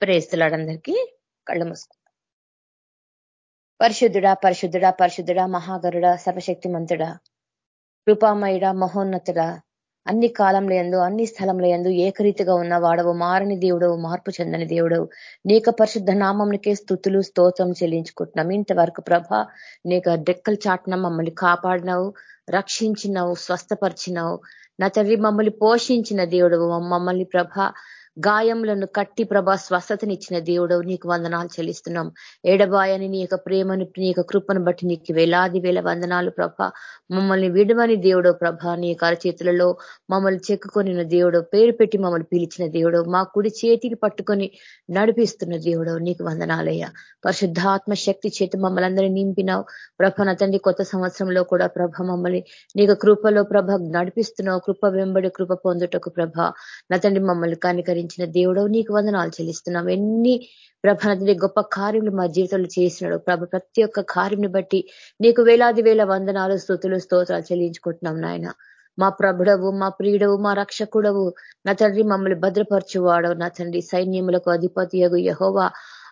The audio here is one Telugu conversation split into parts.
ప్రేస్తులాడందరికీ కళ్ళు మూసుకుంటాం పరిశుద్ధుడా పరిశుద్ధుడా పరిశుద్ధుడా మహాగరుడ సర్వశక్తిమంతుడా కృపామయుడ మహోన్నతుడా అన్ని కాలంలో ఎందు అన్ని స్థలంలో ఎందు ఏకరీతిగా ఉన్న వాడవు మారని దేవుడవు మార్పు చెందని దేవుడవు. నీక పరిశుద్ధ నామంకే స్థుతులు స్తోత్రం చెల్లించుకుంటున్నాం. ఇంతవరకు ప్రభ నీక డెక్కలు చాటున మమ్మల్ని కాపాడినావు రక్షించినావు స్వస్థపరిచినావు. నా తండ్రి మమ్మల్ని పోషించిన దేవుడు మమ్మల్ని ప్రభ గాయములను కట్టి ప్రభా స్వస్థతనిచ్చిన దేవుడవు నీకు వందనాలు చెల్లిస్తున్నాం. ఎడబాయని నీ యొక్క ప్రేమను నీ యొక్క కృపను బట్టి నీకు వేలాది వేల వందనాలు ప్రభ. మమ్మల్ని విడవని దేవుడో ప్రభ నీ చేతులలో మమ్మల్ని చెక్కుకొని దేవుడు పేరు పెట్టి మమ్మల్ని పిలిచిన దేవుడు మా కుడి చేతికి పట్టుకొని నడిపిస్తున్న దేవుడు నీకు వందనాలయ్యా. పరిశుద్ధాత్మ శక్తి చేతి మమ్మల్ని అందరినీ నింపినావు. ప్రభ నా తండ్రి కొత్త సంవత్సరంలో కూడా ప్రభ మమ్మల్ని నీకు కృపలో ప్రభ నడిపిస్తున్నావు. కృప వెంబడి కృప పొందుటకు ప్రభ నా తండ్రి మమ్మల్ని కనికరించి నడిపించిన దేవుడవు నీకు వందనాలు చెల్లిస్తున్నాం. ఎన్ని ప్రభనది గొప్ప కార్యములు మా జీవితంలో చేసినాడు. ప్రభ ప్రతి ఒక్క కార్యంని బట్టి నీకు వేలాది వేల వందనాలు స్థుతులు స్తోత్రాలు చెల్లించుకుంటున్నాం నాయన. మా ప్రభుడవు మా ప్రియుడవు మా రక్షకుడవు నా తండ్రి మమ్మల్ని భద్రపరచువాడవు నా తండ్రి సైన్యములకు అధిపతి యహోవా.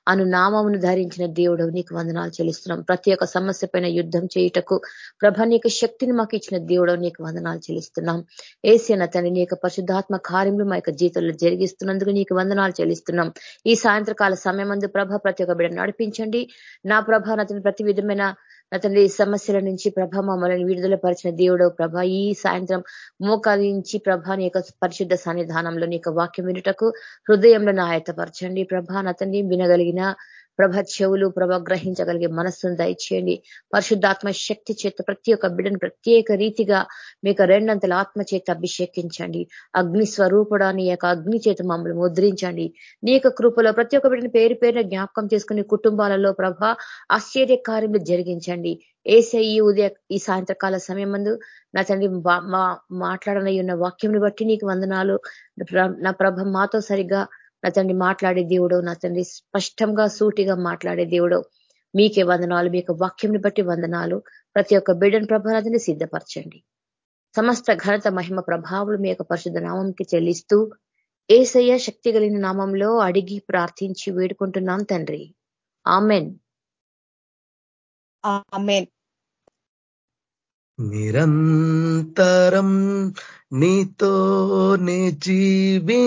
అను నామమును ధరించిన దేవుడు నీకు వందనాలు చెల్లిస్తున్నాం. ప్రతి ఒక్క సమస్య పైన యుద్ధం చేయుటకు ప్రభ నీకు శక్తిని మాకు ఇచ్చిన దేవుడు నీకు వందనాలు చెల్లిస్తున్నాం. ఏసిన తండ్రి నీ యొక్క పరిశుద్ధాత్మ కార్యములు మా యొక్క జీవితంలో జరిగిస్తున్నందుకు నీకు వందనాలు చెల్లిస్తున్నాం. ఈ సాయంత్రకాల సమయం ప్రభ ప్రతి ఒక్క బిడ్డ నడిపించండి. నా ప్రభ నతను ప్రతి విధమైన అతని సమస్యల నుంచి ప్రభ మమ్మల్ని విడుదల పరిచిన దేవుడు ప్రభ ఈ సాయంత్రం మోకాలించి ప్రభాని యొక్క పరిశుద్ధ సన్నిధానంలో నీ వాక్యం వినుటకు హృదయంలో నాయతపరచండి ప్రభా నతన్ని వినగలిగిన ప్రభ చెవులు ప్రభ గ్రహించగలిగే మనస్సును దయచేయండి. పరిశుద్ధాత్మ శక్తి చేత ప్రతి ఒక్క బిడ్డను ప్రత్యేక రీతిగా మీకు రెండంతల ఆత్మ చేత అభిషేకించండి. అగ్ని స్వరూపుడాన్ని యొక్క అగ్ని చేత మమ్మల్ని ముద్రించండి. నీ యొక్క కృపలో ప్రతి ఒక్క బిడ్డని పేరు పేరున జ్ఞాపకం చేసుకుని కుటుంబాలలో ప్రభ ఆశ్చర్య కార్యములు జరిగించండి. ఏసై ఈ ఉదయ ఈ సాయంత్రకాల సమయం ముందు నా తండ్రి మాట్లాడనయ్యున్న ఉన్న వాక్యంని బట్టి నీకు వందనాలు. నా ప్రభ మాతో సరిగ్గా నా తండ్రి మాట్లాడే దేవుడు నా తండ్రి స్పష్టంగా సూటిగా మాట్లాడే దేవుడు మీకే వందనాలు మీ వాక్యంని బట్టి వందనాలు. ప్రతి ఒక్క బిడ్డను ప్రభారాన్ని సిద్ధపరచండి. సమస్త ఘనత మహిమ ప్రభావాలు మీ యొక్క పరిశుద్ధ నామంకి చెల్లిస్తూ ఏసయ్య శక్తి కలిగిన నామంలో అడిగి ప్రార్థించి వేడుకుంటున్నాం తండ్రి. ఆమెన్. నిరంతరం నీతోనే జీవించాలనే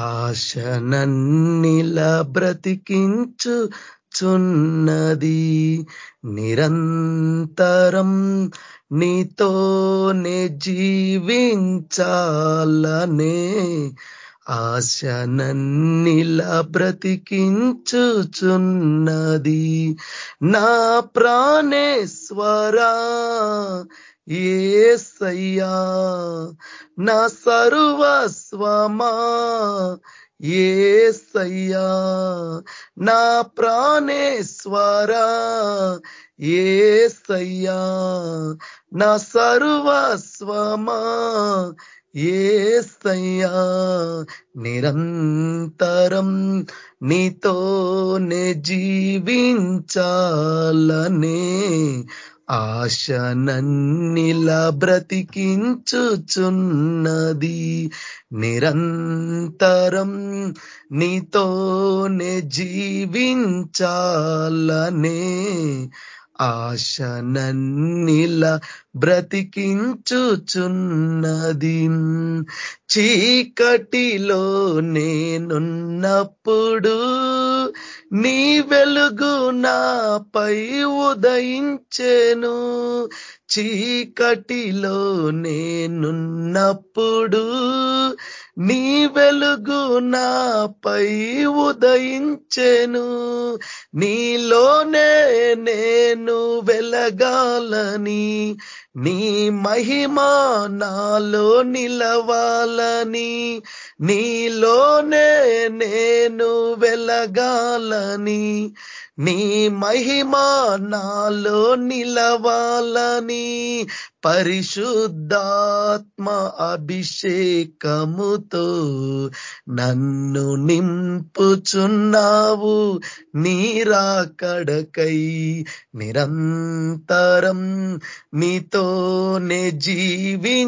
ఆశ నన్నిల బ్రతికించు చున్నది నిరంతరం నీతోనే జీవించాలనే ఆశ నన్నిలా బ్రతికించుచున్నది నా ప్రాణేశ్వరా ఏసయ్యా నా సర్వస్వమా. ఏసయ్యా నా ప్రాణేశ్వరా ఏసయ్యా నా సర్వస్వమా. ఏస్తయ్యా నిరంతరం నీతోనే జీవించాలనే ఆశ నన్నిలా బ్రతికించుచున్నది. నిరంతరం నీతోనే జీవించాలనే ఆశ నన్నిల బ్రతికించుచున్నది. చీకటిలో నేనున్నప్పుడు నీ వెలుగు నాపై ఉదయించెను. చీకటిలో నేనున్నప్పుడు నీ వెలుగు నాపై ఉదయించెను. నీలోనే నేను వెలగాలని. నీ మహిమా నాలో నిలవాలని. నీలోనే నేను వెలగాలని. నీ మహిమా నాలో నిలవాలని పరిశుద్ధాత్మ అభిషేకముతో నన్ను నింపుచున్నావు. నీరాకడకై నిరంతరం నీతోనే జీవించాలనే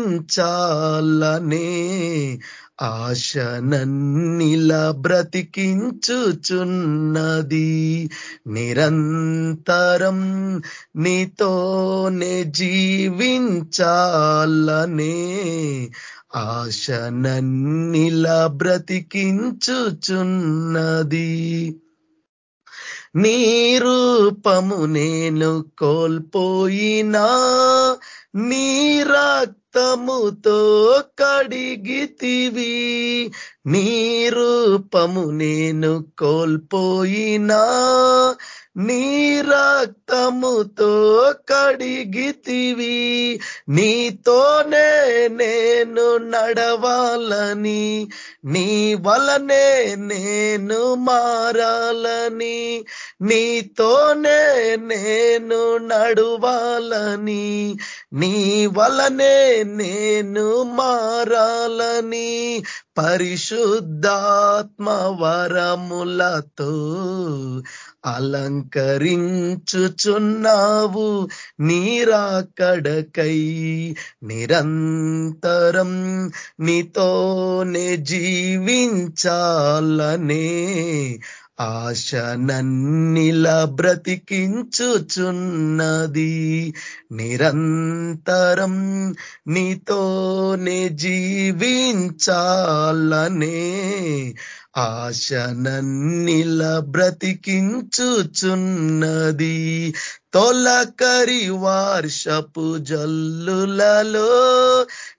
ఆశ నన్నిలా బ్రతికించుచున్నది. నిరంతరం నీతోనే జీవించాలనే ఆశ నన్నిలా బ్రతికించుచున్నది. నీ రూపము నేను కోల్పోయినా నీ రక్తముతో కడిగితివి. నీ రూపము నేను కోల్పోయినా. నీ రక్తముతో కడిగితివి. నీతోనే నేను నడవాలని. నీ వలనే నేను మారాలని. నీతోనే నేను నడువాలని. నీ వలనే నేను మారాలని పరిశుద్ధాత్మ వరములతో అలంకరించుచున్నావు నీరాకడకై నిరంతరం నీతోనే జీవించాలనే ఆశ నన్నిలా బ్రతికించుచున్నది. నిరంతరం నీతోనే జీవించాలనే ఆశ నన్నిలా బ్రతికించుచున్నది. తొలకరి వార్షపు జల్లులలో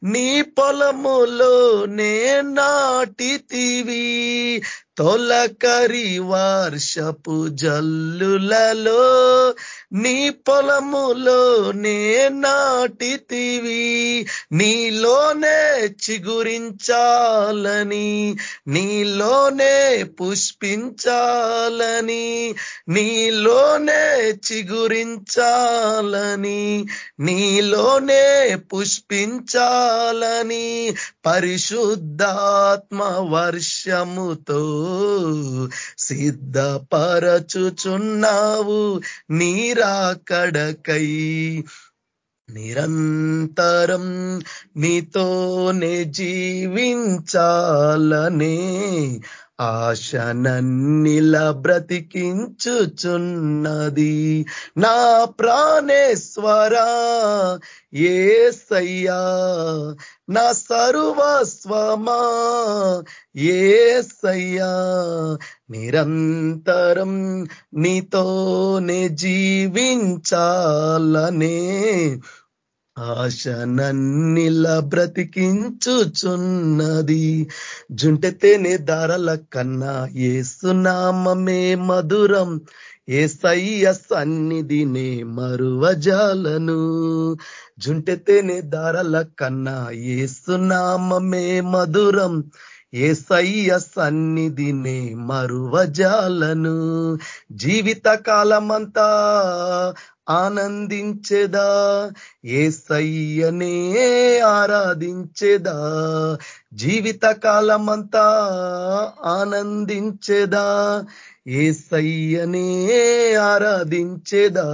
నీ పొలములో నే నాటితివి. తొలకరి వార్షపు జల్లులలో నీ పొలములో నే నాటితివి. నీలోనే చిగురించాలని నీలోనే పుష్పించాలని నీలోనే చిగురించాలని నీలోనే పుష్పించాలని పరిశుద్ధాత్మ వర్షముతో సిద్ధపరచుచున్నావు నీరాకడకై. నిరంతరం నీతోనే జీవించాలనే ఆశ నన్నిల బ్రతికించుచున్నది నా ప్రాణేశ్వరా ఏసయ్యా నా సర్వస్వమా ఏసయ్యా. నిరంతరం నీతోనే జీవించాలనే ఆశ నన్నిల బ్రతికించుచున్నది. జుంటెతేనే దారల కన్నా ఏసునామమే మధురం. ఏసయ్య సన్నిధినే మరువజాలను. జుంటెతేనే దారల కన్నా ఏసునామమే మధురం. ఏసయ్య సన్నిధినే మరువజాలను. జీవిత కాలమంతా ఆనందించెదా? ఏసయ్యనే ఆరాధించెదా? జీవిత కాలమంతా ఆనందించెదా? ఏసయ్యనే ఆరాధించెదా?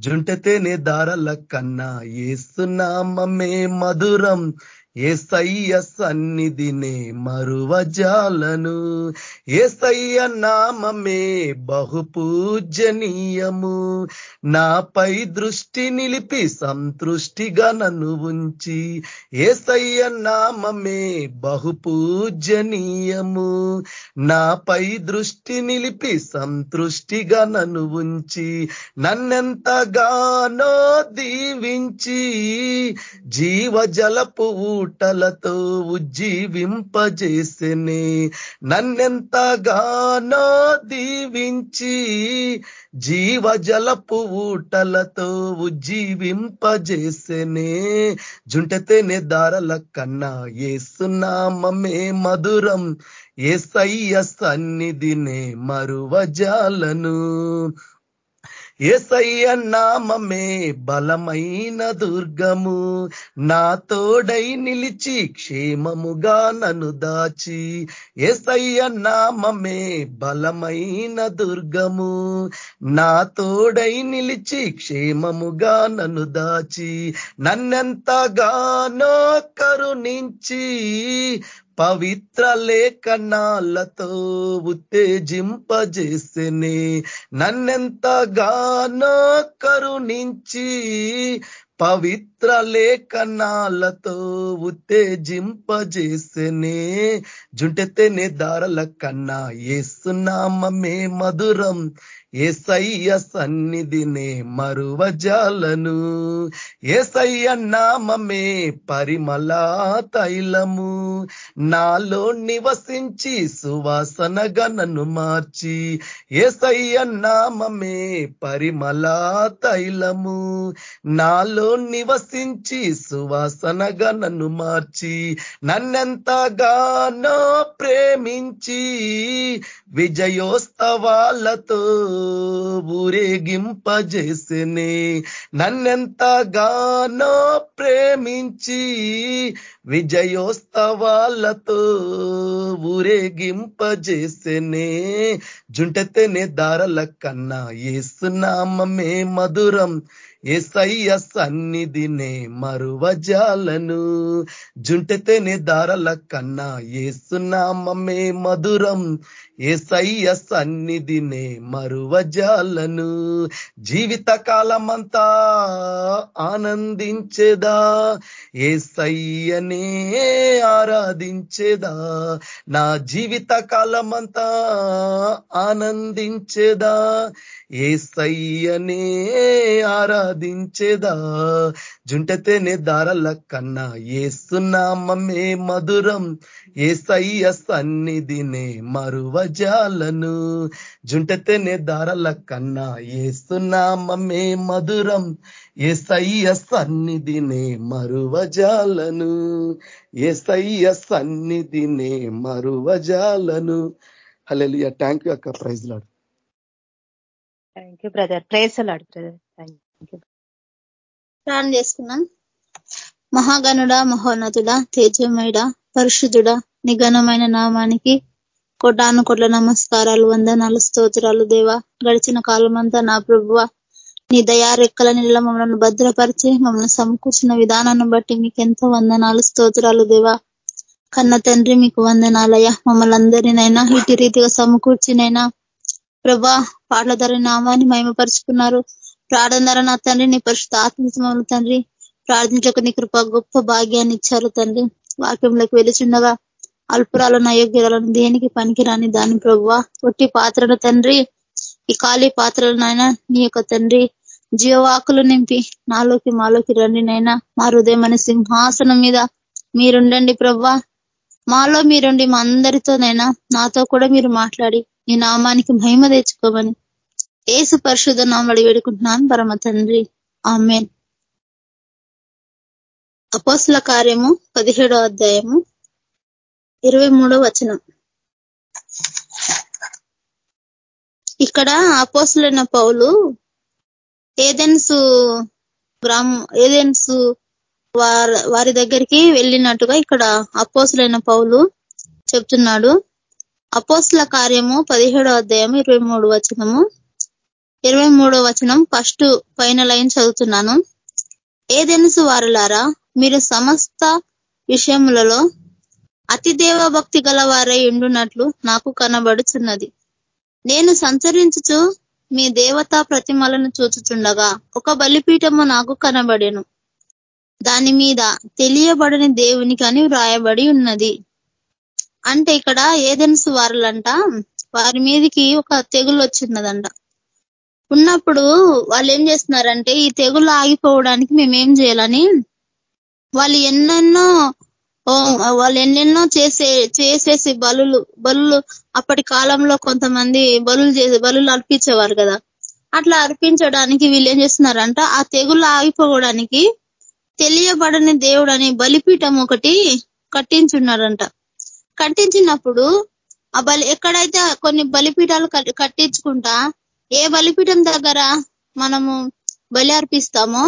జుంటతేనే దారల కన్నా ఏసునామమే మధురం. ఏసయ్య సన్నిధినే మరువజాలను ఏసయ్య నామమే బహు పూజనీయము నాపై దృష్టి నిలిపి సంతృష్టిగా నన్ను ఉంచి ఏసయ్య నామమే బహు పూజనీయము నాపై దృష్టి నిలిపి సంతృష్టిగా నన్ను ఉంచి నన్నెంతగానో దీవించి జీవజలపు ఊటలతో ఉజ్జీవింపజేసిని. నన్నెంతగానో దీవించి జీవజలపు ఊటలతో ఉజ్జీవింపజేసిని. జుంటతేనే దారల కన్నా ఏసునామమే మధురం. ఏసయ్య సన్నిధినే మరువజాలను. ఏసయ్య నామమే బలమైన దుర్గము. నా తోడై నిలిచి క్షేమముగా నన్ను దాచి. ఏసయ్య నామమే బలమైన దుర్గము. నా తోడై నిలిచి క్షేమముగా నన్ను దాచి. నన్నెంతగానో కరుణించి పవిత్ర లేఖనాలతో ఉత్తేజింపజేసెనే. నన్నెంతగానో కరుణించి పవిత్ర లేఖనాలతో ఉత్తేజింపజేసెనే. జుంటెత్తేనే దారల కన్నా ఏసునామే మధురం. ఏసయ్య సన్నిధినే మరువజాలను. ఏసయ్య నామమే పరిమళా తైలము. నాలో నివసించి సువాసన గనను మార్చి. ఏసయ్య నామమే పరిమళా తైలము. నాలో నివసించి సువాసన గనను మార్చి. నన్నెంతగానో ప్రేమించి విజయోత్సవాలతో ఊరేగింపజేసినే. నన్నెంతగానో ప్రేమించి విజయోత్సవాలతో ఊరేగింపజేసేనే జుంటతేనే దారల కన్నా ఏసునామమే మధురం. ఏసయ్య సన్నిధినే మరువజాలను జుంటతేనే దారల కన్నా ఏసునామమే మధురం. ఏసయ్య సన్నిధినే మరువజాలను జీవిత కాలమంతా ఆనందించేదా? ఏసయ్యనే ఆరాధించేదా? నా జీవిత కాలమంతా ఆనందించేదా? ఏసయ్యనే ఆరాధించేదా? జుంటతేనే దారల కన్నా ఏసునామమే మధురం. ఏసయ్య సన్నిధినే మరువజాలను? జుంటతేనే దారల కన్నా ఏసునామమే మధురం. ఏసయ్య సన్నిధినే మరువజాలను? ఏసయ్య సన్నిధినే మరువజాలను? హలెలియ థ్యాంక్ యూ అక్క. Praise lord thank you brother praise lord brother thank you ప్రాణం చేసుకున్నాం మహాగణుడ మహోన్నతుడ తేజమయుడ పరిశుద్ధుడ నిఘనమైన నామానికి కొటాను కొట్ల నమస్కారాలు వందనాలు స్తోత్రాలు దేవా. గడిచిన కాలమంతా నా ప్రభువ నీ దయారెక్కల నీళ్ళ మమ్మల్ని భద్రపరిచి మమ్మల్ని సమకూర్చిన విధానాన్ని బట్టి మీకు ఎంతో వందనాలు స్తోత్రాలు దేవా. కన్న తండ్రి మీకు వందనాలయ్యా. మమ్మల్ని అందరినైనా ఇటు రీతిగా సమకూర్చినైనా ప్రభా పాటల ధర నామాన్ని మహిమపరుచుకున్నారు. ప్రార్థన ధర నా తండ్రి నీ పరిశుద్ధ ఆత్మ తండ్రి ప్రార్థించక నీ కృప గొప్ప భాగ్యాన్ని ఇచ్చారు తండ్రి. వాక్యంలోకి వెలుచుండగా అల్పురాలను అయోగ్యాలను దేనికి పనికిరాని దాని ప్రభువ. ఒట్టి పాత్రను తండ్రి ఈ ఖాళీ పాత్రలనైనా నీ యొక్క తండ్రి. జీవవాకులు నింపి నాలోకి మాలోకి రండి నైనా మా హృదయం అనే సింహాసనం మీద మీరుండండి ప్రవ్వా మాలో మీరుండి మా అందరితోనైనా నాతో కూడా మీరు మాట్లాడి నీ నామానికి మహిమ తెచ్చుకోమని ఏసు పరిశుద్ధ నామడి వేడుకుంటున్నాను. పరమ తండ్రి. ఆమె అపోసుల కార్యము పదిహేడో అధ్యాయము ఇరవై వచనం. ఇక్కడ అపోసులైన పౌలు ఏదెన్సు గ్రామ ఏదెన్సు వారి దగ్గరికి వెళ్ళినట్టుగా ఇక్కడ అపోసులైన పౌలు చెప్తున్నాడు. అపోసుల కార్యము పదిహేడో అధ్యాయం ఇరవై మూడు వచనము. ఇరవై మూడో వచనం ఫస్ట్ పైన లైన్ చదువుతున్నాను. ఏదెనుసు వారులారా మీరు సమస్త విషయములలో అతి భక్తి గల వారై ఉండునట్లు నాకు కనబడుచున్నది. నేను సంచరించుచు మీ దేవతా ప్రతిమలను చూచుచుండగా ఒక బలిపీఠము నాకు కనబడెను. దాని మీద తెలియబడని దేవునికి అని వ్రాయబడి ఉన్నది. అంటే ఇక్కడ ఏదెన్స్ వారులంట వారి మీదకి ఒక తెగులు వచ్చిన్నదంట ఉన్నప్పుడు వాళ్ళు ఏం చేస్తున్నారంటే ఈ తెగులు ఆగిపోవడానికి మేమేం చేయాలని వాళ్ళు ఎన్నెన్నో వాళ్ళు ఎన్నెన్నో చేసే చేసేసి బలులు బలులు అప్పటి కాలంలో కొంతమంది బలులు చేసే బలులు అర్పించేవారు కదా. అట్లా అర్పించడానికి వీళ్ళు ఏం చేస్తున్నారంట ఆ తెగులు ఆగిపోవడానికి తెలియబడని దేవుడు అనే బలిపీఠం ఒకటి కట్టించున్నారంట. కట్టించినప్పుడు ఆ బలి ఎక్కడైతే కొన్ని బలిపీఠాలు కట్టించుకుంటా ఏ బలిపీఠం దగ్గర మనము బలి అర్పిస్తామో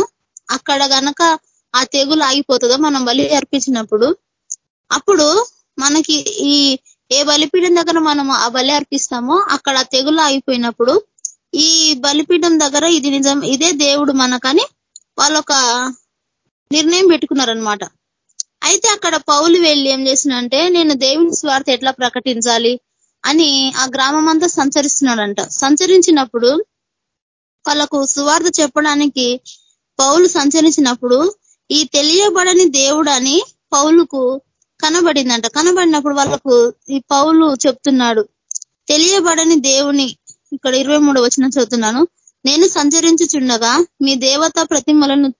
అక్కడ గనక ఆ తెగులు ఆగిపోతుందో మనం బలి అర్పించినప్పుడు అప్పుడు మనకి ఈ ఏ బలిపీఠం దగ్గర మనం ఆ బలి అర్పిస్తామో అక్కడ తెగులు ఆగిపోయినప్పుడు ఈ బలిపీఠం దగ్గర ఇది నిజం ఇదే దేవుడు మనకని వాళ్ళొక నిర్ణయం పెట్టుకున్నారనమాట అయితే అక్కడ పౌలు వెళ్ళి ఏం చేసినంటే నేను దేవుని స్వార్థ ఎట్లా ప్రకటించాలి? అని ఆ గ్రామం అంతా సంచరిస్తున్నాడంట. సంచరించినప్పుడు వాళ్ళకు సువార్త చెప్పడానికి పౌలు సంచరించినప్పుడు ఈ తెలియబడని దేవుడు అని పౌలుకు కనబడిందంట. కనబడినప్పుడు వాళ్ళకు ఈ పౌలు చెప్తున్నాడు తెలియబడని దేవుని ఇక్కడ ఇరవై మూడు వచ్చిన చదువుతున్నాను. నేను సంచరించుచుండగా మీ దేవతా ప్రతిమలను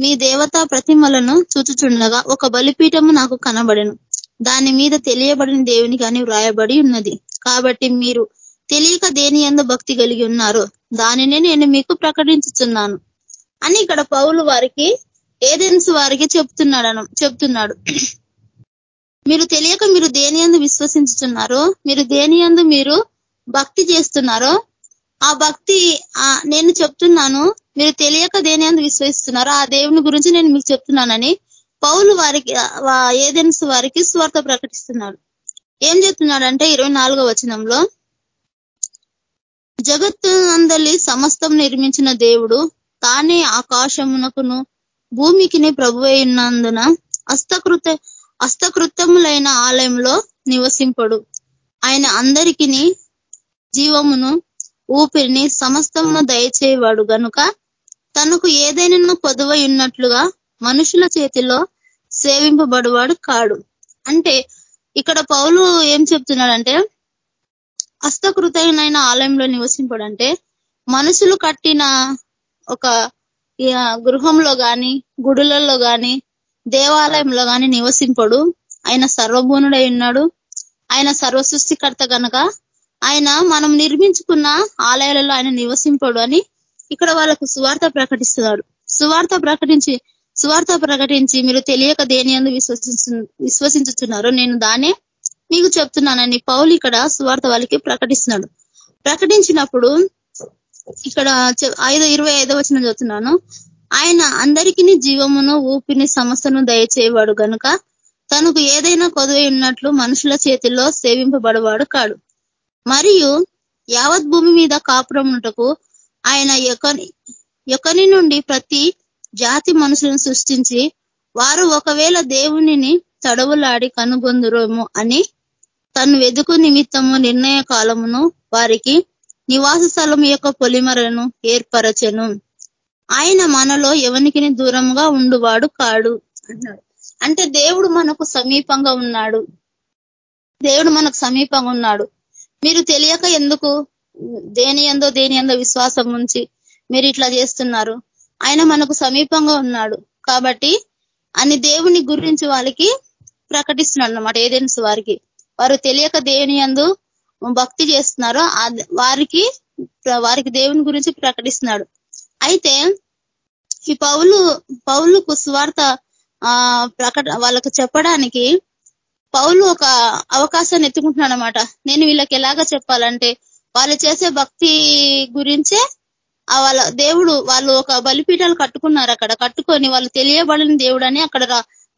మీ దేవతా ప్రతిమలను చూచుచుండగా ఒక బలిపీఠము నాకు కనబడను. దాని మీద తెలియబడిన దేవునికి అని వ్రాయబడి ఉన్నది. కాబట్టి మీరు తెలియక దేని ఎందు భక్తి కలిగి ఉన్నారో దానినే నేను మీకు ప్రకటించుతున్నాను అని ఇక్కడ పౌలు వారికి ఏదెన్స్ వారికి చెప్తున్నాడను చెప్తున్నాడు. మీరు తెలియక మీరు దేని ఎందు విశ్వసించుతున్నారో మీరు దేని ఎందు మీరు భక్తి చేస్తున్నారో ఆ భక్తి నేను చెప్తున్నాను మీరు తెలియక దేని అందు విశ్వసిస్తున్నారో ఆ దేవుని గురించి నేను మీకు చెప్తున్నానని పౌలు వారికి ఏదెన్స్ వారికి స్వార్థ ప్రకటిస్తున్నాడు. ఏం చెప్తున్నాడంటే ఇరవై నాలుగో వచనంలో జగత్తు అందలి సమస్తం నిర్మించిన దేవుడు తానే ఆకాశమునకును భూమికిని ప్రభువై ఉన్నందున హస్తకృత హస్తకృతములైన ఆలయంలో నివసింపడు. ఆయన అందరికీ జీవమును ఊపిరిని సమస్తమును దయచేవాడు గనుక తనకు ఏదైనా పొదువై ఉన్నట్లుగా మనుషుల చేతిలో సేవింపబడువాడు కాడు. అంటే ఇక్కడ పౌలు ఏం చెప్తున్నాడంటే హస్తకృతైన ఆలయంలో నివసింపడంటే మనుషులు కట్టిన ఒక గృహంలో గాని గుడులలో గాని దేవాలయంలో గాని నివసింపడు. ఆయన సర్వభూనుడై ఉన్నాడు. ఆయన సర్వసృష్టికర్త కనుక ఆయన మనం నిర్మించుకున్న ఆలయాలలో ఆయన నివసింపడు అని ఇక్కడ వాళ్ళకు సువార్త ప్రకటిస్తున్నాడు. సువార్త ప్రకటించి సువార్త ప్రకటించి మీరు తెలియక దేని అందు విశ్వసించు విశ్వసించుతున్నారు నేను దానే మీకు చెప్తున్నానని పౌలు ఇక్కడ సువార్త వాళ్ళకి ప్రకటిస్తున్నాడు. ప్రకటించినప్పుడు ఇక్కడ ఐదో ఇరవై ఐదో వచ్చిన చదువుతున్నాను. ఆయన అందరికీ జీవమును ఊపిని సమస్యను దయచేవాడు గనుక తనకు ఏదైనా కొదవై ఉన్నట్లు మనుషుల చేతిలో సేవింపబడవాడు కాడు. మరియు యావత్ భూమి మీద కాపురముటకు ఆయన యొకని నుండి ప్రతి జాతి మనుషులను సృష్టించి వారు ఒకవేళ దేవునిని తడవులాడి కనుగొందురేమో అని తను వెదుకు నిమిత్తము నిర్ణయ కాలమును వారికి నివాస స్థలం యొక్క పొలిమరను ఏర్పరచెను. ఆయన మనలో ఎవనికి దూరంగా ఉండువాడు కాడు అన్నాడు. అంటే దేవుడు మనకు సమీపంగా ఉన్నాడు. దేవుడు మనకు సమీపంగా ఉన్నాడు. మీరు తెలియక ఎందుకు దేని ఎందో దేని ఎందో విశ్వాసం ఉంచి మీరు ఇట్లా చేస్తున్నారు? ఆయన మనకు సమీపంగా ఉన్నాడు. కాబట్టి అని దేవుని గురించి వాళ్ళకి ప్రకటిస్తున్నాడు అనమాట ఏదెన్స్ వారికి. వారు తెలియక దేవుని అందు భక్తి చేస్తున్నారో వారికి వారికి దేవుని గురించి ప్రకటిస్తున్నాడు. అయితే ఈ పౌలు పౌలుకు స్వార్థ ప్రకట వాళ్ళకు చెప్పడానికి పౌలు ఒక అవకాశాన్ని ఎత్తుకుంటున్నాడు అనమాట నేను వీళ్ళకి ఎలాగ చెప్పాలంటే వాళ్ళు చేసే భక్తి గురించే వాళ్ళ దేవుడు వాళ్ళు ఒక బలిపీఠాలు కట్టుకున్నారు అక్కడ. కట్టుకొని వాళ్ళు తెలియబడిన దేవుడు అని అక్కడ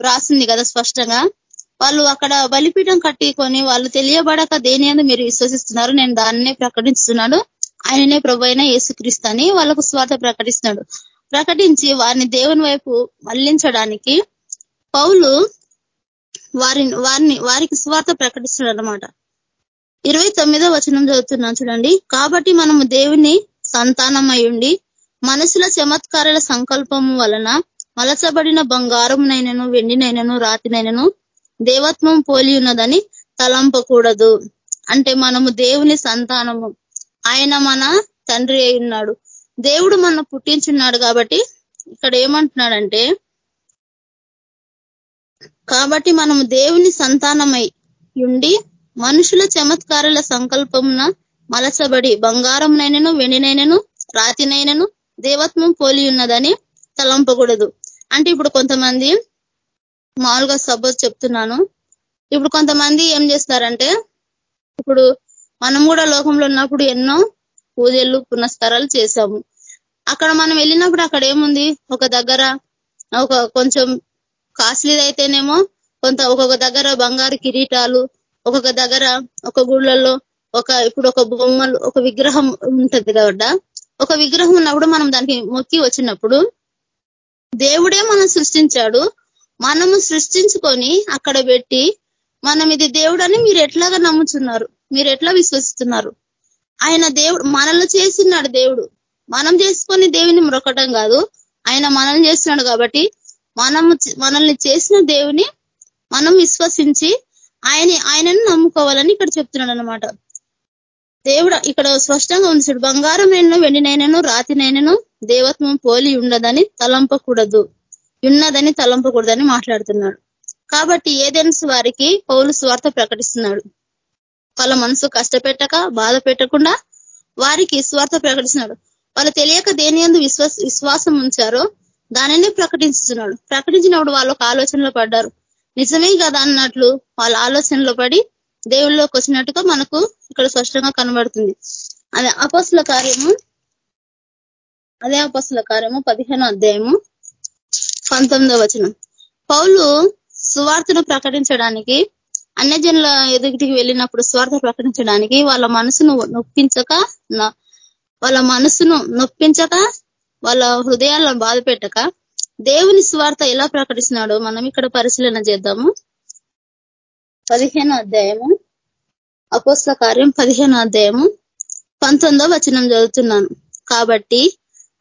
రాసింది కదా స్పష్టంగా. వాళ్ళు అక్కడ బలిపీఠం కట్టుకొని వాళ్ళు తెలియబడక దేని మీరు విశ్వసిస్తున్నారు? నేను దాన్నే ప్రకటిస్తున్నాడు ఆయననే ప్రభు అయిన యేసుక్రీస్తు అని వాళ్ళకు స్వార్థ ప్రకటిస్తున్నాడు. ప్రకటించి వారిని దేవుని వైపు మళ్ళించడానికి పౌలు వారిని వారిని వారికి స్వార్థ ప్రకటిస్తున్నాడు అనమాట ఇరవై తొమ్మిదో వచనం చదువుతున్నాం చూడండి. కాబట్టి మనము దేవుని సంతానమయుండి మనసుల చమత్కారాల సంకల్పము వలన మలచబడిన బంగారంనైనను వెండినైనను రాతినైనను దేవత్వం పోలి ఉన్నదని తలంపకూడదు. అంటే మనము దేవుని సంతానము. ఆయన మన తండ్రి అయి ఉన్నాడు. దేవుడు మన పుట్టించున్నాడు కాబట్టి ఇక్కడ ఏమంటున్నాడంటే కాబట్టి మనము దేవుని సంతానమై ఉండి మనుషుల చమత్కారాల సంకల్పమున మలసబడి బంగారంనైనను వెండినైనను రాతినైనను దేవత్వం పోలి ఉన్నదని తలంపకూడదు. అంటే ఇప్పుడు కొంతమంది మామూలుగా సపోజ్ చెప్తున్నాను. ఇప్పుడు కొంతమంది ఏం చేస్తారంటే ఇప్పుడు మనం కూడా లోకంలో ఉన్నప్పుడు ఎన్నో పూజలు పునస్కారాలు చేశాము. అక్కడ మనం వెళ్ళినప్పుడు అక్కడ ఏముంది? ఒక దగ్గర ఒక కొంచెం కాస్ట్లీది అయితేనేమో కొంత ఒక్కొక్క దగ్గర బంగారు కిరీటాలు ఒక్కొక్క దగ్గర ఒక గుళ్ళల్లో ఒక ఇప్పుడు ఒక బొమ్మలు ఒక విగ్రహం ఉంటుంది కదా ఒక విగ్రహం ఉన్నప్పుడు మనం దానికి మొక్కి వచ్చినప్పుడు దేవుడే మనం సృష్టించాడు. మనము సృష్టించుకొని అక్కడ పెట్టి మనం ఇది దేవుడు అని మీరు ఎట్లాగా నమ్ముతున్నారు మీరు ఎట్లా విశ్వసిస్తున్నారు? ఆయన దేవుడు మనల్ని చేసినాడు దేవుడు. మనం చేసుకొని దేవుని మొరకటం కాదు. ఆయన మనల్ని చేస్తున్నాడు కాబట్టి మనము మనల్ని చేసిన దేవుని మనం విశ్వసించి ఆయన ఆయనను నమ్ముకోవాలని ఇక్కడ చెప్తున్నాడు అనమాట దేవుడు ఇక్కడ స్పష్టంగా ఉంది చూడు బంగారమైనను వెండినైనను రాతినైనను దేవత్వం పోలి ఉండదని తలంపకూడదు. ఉన్నదని తలంపకూడదని మాట్లాడుతున్నాడు. కాబట్టి ఏదెన్స్ వారికి పౌలు స్వార్థ ప్రకటిస్తున్నాడు. వాళ్ళ మనసు కష్టపెట్టక బాధ పెట్టకుండా వారికి స్వార్థ ప్రకటిస్తున్నాడు. వాళ్ళు తెలియక దేని ఎందు విశ్వాస విశ్వాసం ఉంచారో దానినే ప్రకటించుతున్నాడు ప్రకటించినప్పుడు వాళ్ళు ఒక ఆలోచనలో పడ్డారు. నిజమే కదా అన్నట్లు వాళ్ళ ఆలోచనలో పడి దేవుళ్ళలోకి వచ్చినట్టుగా మనకు ఇక్కడ స్పష్టంగా కనబడుతుంది. అదే అపస్సుల కార్యము అదే అపస్సుల కార్యము పదిహేను అధ్యాయము పంతొమ్మిదో వచనం. పౌలు సువార్తను ప్రకటించడానికి అన్యజనుల ఎదుటికి వెళ్ళినప్పుడు స్వార్థ ప్రకటించడానికి వాళ్ళ మనసును నొప్పించక వాళ్ళ మనసును నొప్పించక వాళ్ళ హృదయాలను బాధ పెట్టక దేవుని స్వార్థ ఎలా ప్రకటిస్తున్నాడో మనం ఇక్కడ పరిశీలన చేద్దాము. పదిహేను అధ్యాయము. అపోస్ల కార్యం పదిహేను అధ్యాయము. పంతొమ్మిదో వచనం చదువుతున్నాను. కాబట్టి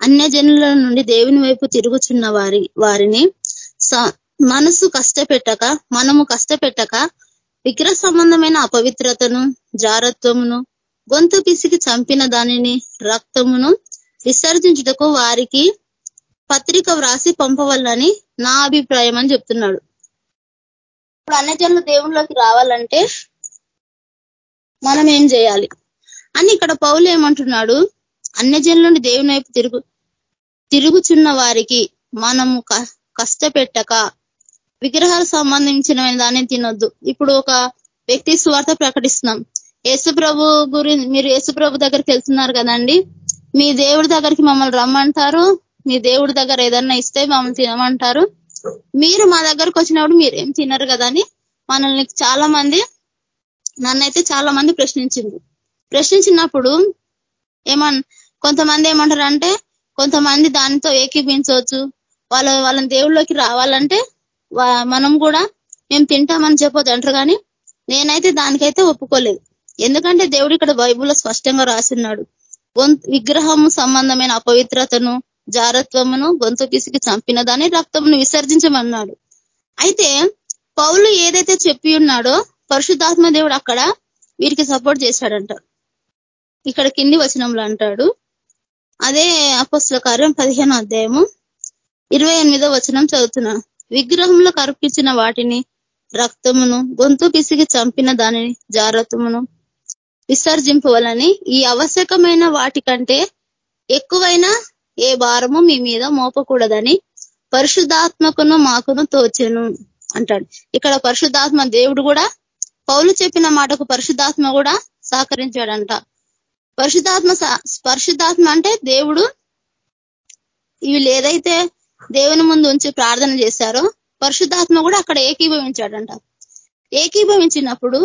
అన్యజనుల నుండి దేవుని వైపు తిరుగుచున్న వారి వారిని మనసు కష్టపెట్టక మనము కష్టపెట్టక విగ్రహ సంబంధమైన అపవిత్రతను జారత్వమును గొంతు పిసికి చంపిన దానిని రక్తమును విసర్జించుటకు వారికి పత్రిక వ్రాసి పంపవల్లని నా అభిప్రాయం అని చెప్తున్నాడు. ఇప్పుడు అన్నజనులు దేవుళ్ళకి రావాలంటే మనం ఏం చేయాలి? అని ఇక్కడ పౌలు ఏమంటున్నాడు? అన్యజనుల నుండి దేవుని వైపు తిరుగు తిరుగుచున్న వారికి మనము కష్టపెట్టక విగ్రహాలకు సంబంధించిన దాన్ని తినొద్దు. ఇప్పుడు ఒక వ్యక్తి స్వార్థ ప్రకటిస్తున్నాం. యేసుప్రభు గురి మీరు యేసుప్రభు దగ్గరికి వెళ్తున్నారు కదండి. మీ దేవుడి దగ్గరికి మమ్మల్ని రమ్మంటారు. మీ దేవుడి దగ్గర ఏదన్నా ఇస్తే మమ్మల్ని తినమంటారు. మీరు మా దగ్గరకు వచ్చినప్పుడు మీరు ఏం తినరు కదా అని మనల్ని చాలా మంది నన్నైతే చాలా మంది ప్రశ్నించింది ప్రశ్నించినప్పుడు ఏమన్ కొంతమంది ఏమంటారు అంటే కొంతమంది దానితో ఏకీపించవచ్చు వాళ్ళ వాళ్ళని దేవుళ్ళకి రావాలంటే మనం కూడా మేము తింటామని చెప్పొద్దు అంటారు కానీ నేనైతే దానికైతే ఒప్పుకోలేదు. ఎందుకంటే దేవుడు ఇక్కడ బైబుల్లో స్పష్టంగా రాసిన్నాడు. విగ్రహం సంబంధమైన అపవిత్రతను జారత్వమును గొంతు పిసికి చంపిన దాని రక్తమును విసర్జించమన్నాడు. అయితే పౌలు ఏదైతే చెప్పి ఉన్నాడో పరిశుద్ధాత్మ దేవుడు అక్కడ వీరికి సపోర్ట్ చేశాడంట. ఇక్కడ కింది వచనంలో అంటాడు. అదే అపస్ల కార్యం పదిహేను అధ్యాయము ఇరవై ఎనిమిదో వచనం చదువుతున్నా. విగ్రహంలో కర్పించిన వాటిని రక్తమును గొంతు పిసికి చంపిన దానిని జారత్వమును విసర్జింపవలని ఈ అవశ్యకమైన వాటి కంటే ఎక్కువైన ఏ భారము మీ మీద మోపకూడదని పరిశుద్ధాత్మకును మాకును తోచెను అంటాడు. ఇక్కడ పరిశుద్ధాత్మ దేవుడు కూడా పౌలు చెప్పిన మాటకు పరిశుద్ధాత్మ కూడా సహకరించాడంట. పరిశుద్ధాత్మ పరిశుద్ధాత్మ అంటే దేవుడు వీళ్ళు ఏదైతే దేవుని ముందు ఉంచి ప్రార్థన చేశారో పరిశుద్ధాత్మ కూడా అక్కడ ఏకీభవించాడంట. ఏకీభవించినప్పుడు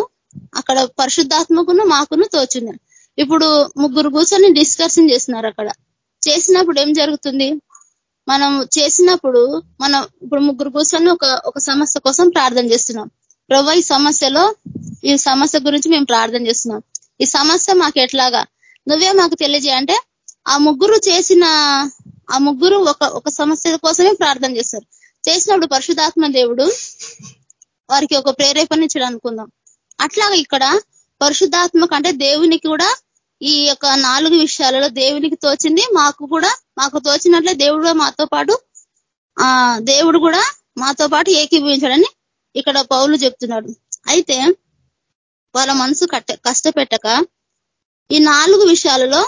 అక్కడ పరిశుద్ధాత్మకును మాకును తోచింది. ఇప్పుడు ముగ్గురు కూర్చొని డిస్కషన్ చేస్తున్నారు అక్కడ. చేసినప్పుడు ఏం జరుగుతుంది? మనం చేసినప్పుడు మనం ఇప్పుడు ముగ్గురు కూర్చొని ఒక ఒక సమస్య కోసం ప్రార్థన చేస్తున్నాం. ప్రభా ఈ సమస్యలో ఈ సమస్య గురించి మేము ప్రార్థన చేస్తున్నాం. ఈ సమస్య మాకు ఎట్లాగా? నువ్వే మాకు తెలియజేయంటే ఆ ముగ్గురు చేసిన ఆ ముగ్గురు ఒక ఒక సమస్య కోసమే ప్రార్థన చేస్తారు. చేసినప్పుడు పరిశుధాత్మ దేవుడు వారికి ఒక ప్రేరేపణ ఇచ్చాడు అనుకుందాం. అట్లాగా ఇక్కడ పరిశుద్ధాత్మ కంటే దేవునికి కూడా ఈ యొక్క నాలుగు విషయాలలో దేవునికి తోచింది. మాకు కూడా మాకు తోచినట్లే దేవుడు మాతో పాటు ఆ దేవుడు కూడా మాతో పాటు ఏకీభవించాడని ఇక్కడ పౌలు చెప్తున్నాడు. అయితే వాళ్ళ మనసు కట్ట కష్టపెట్టక ఈ నాలుగు విషయాలలో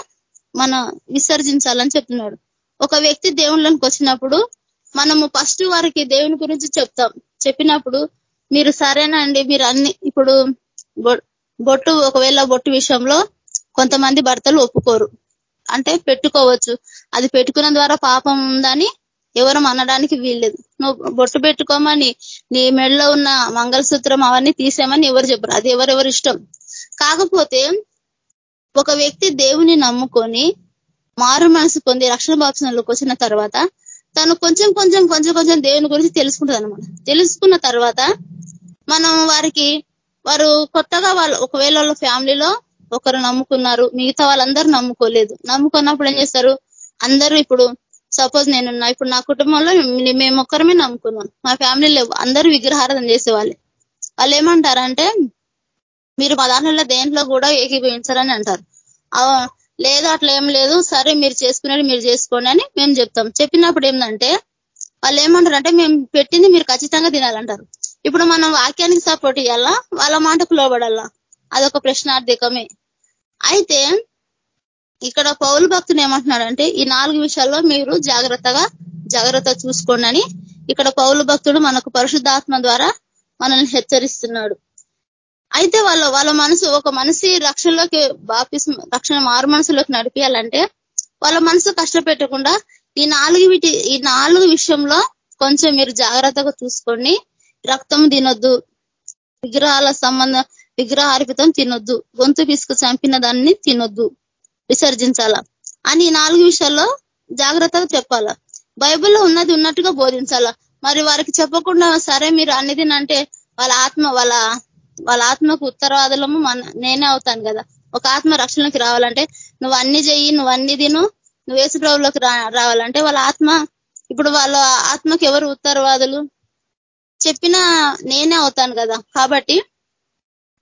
మన విసర్జించాలని చెప్తున్నాడు. ఒక వ్యక్తి దేవుళ్ళకి వచ్చినప్పుడు మనము ఫస్ట్ వారికి దేవుని గురించి చెప్తాం. చెప్పినప్పుడు మీరు సరేనండి మీరు అన్ని ఇప్పుడు బొట్టు ఒకవేళ బొట్టు విషయంలో కొంతమంది భర్తలు ఒప్పుకోరు. అంటే పెట్టుకోవచ్చు. అది పెట్టుకున్న ద్వారా పాపం ఉందని ఎవరు అనడానికి వీల్లేదు. నువ్వు బొట్టు పెట్టుకోమని నీ మెడలో ఉన్న మంగళసూత్రం అవన్నీ తీసేమని ఎవరు చెప్పరు. అది ఎవరెవరు ఇష్టం. కాకపోతే ఒక వ్యక్తి దేవుని నమ్ముకొని మారు మనసు పొంది రక్షణ బాప్సంలోకి వచ్చిన తర్వాత తను కొంచెం కొంచెం కొంచెం కొంచెం దేవుని గురించి తెలుసుకుంటుంది అనమాట తెలుసుకున్న తర్వాత మనం వారికి వారు కొత్తగా వాళ్ళు ఒకవేళ వాళ్ళ ఫ్యామిలీలో ఒకరు నమ్ముకున్నారు. మిగతా వాళ్ళందరూ నమ్ముకోలేదు. నమ్ముకున్నప్పుడు ఏం చేస్తారు? అందరూ ఇప్పుడు సపోజ్ నేనున్నా ఇప్పుడు నా కుటుంబంలో మేము ఒక్కరమే నమ్ముకున్నాం. మా ఫ్యామిలీలో అందరూ విగ్రహారాధన చేసేవాళ్ళే. వాళ్ళు ఏమంటారంటే మీరు మా దానిలో దేంట్లో కూడా ఏకీభవించారని అంటారు. లేదు అట్లా ఏం లేదు. సరే మీరు చేసుకునేది మీరు చేసుకోండి అని మేము చెప్తాం. చెప్పినప్పుడు ఏంటంటే వాళ్ళు ఏమంటారు అంటే మేము పెట్టింది మీరు ఖచ్చితంగా తినాలంటారు. ఇప్పుడు మనం వాక్యానికి సపోర్ట్ ఇవ్వాలా వాళ్ళ మాటకు లోబడాలా? అదొక ప్రశ్నార్థకమే. అయితే ఇక్కడ పౌరు భక్తులు ఏమంటున్నాడంటే ఈ నాలుగు విషయాల్లో మీరు జాగ్రత్తగా జాగ్రత్త చూసుకోండి ఇక్కడ పౌరు భక్తుడు మనకు పరిశుద్ధాత్మ ద్వారా మనల్ని హెచ్చరిస్తున్నాడు. అయితే వాళ్ళ వాళ్ళ మనసు ఒక మనిషి రక్షణలోకి బాపిస్ రక్షణ మారు మనసులోకి నడిపించాలంటే వాళ్ళ మనసు కష్టపెట్టకుండా ఈ నాలుగు వీటి ఈ నాలుగు విషయంలో కొంచెం మీరు జాగ్రత్తగా చూసుకోండి. రక్తం తినొద్దు. విగ్రహాల సంబంధం విగ్రహార్పితం తినొద్దు. గొంతు పిసుకు చంపిన దాన్ని తినొద్దు. విసర్జించాలా? అని నాలుగు విషయాల్లో జాగ్రత్తగా చెప్పాలా? బైబిల్లో ఉన్నది ఉన్నట్టుగా బోధించాలా? మరి వారికి చెప్పకుండా సరే మీరు అన్ని తినంటే వాళ్ళ ఆత్మ వాళ్ళ వాళ్ళ ఆత్మకు ఉత్తరవాదులము మన నేనే అవుతాను కదా. ఒక ఆత్మ రక్షణలోకి రావాలంటే నువ్వు అన్ని చెయ్యి నువ్వు అన్ని తిను నువ్వు వేసు ప్రభులోకి రావాలంటే వాళ్ళ ఆత్మ ఇప్పుడు వాళ్ళ ఆత్మకి ఎవరు ఉత్తరవాదులు? చెప్పినా నేనే అవుతాను కదా. కాబట్టి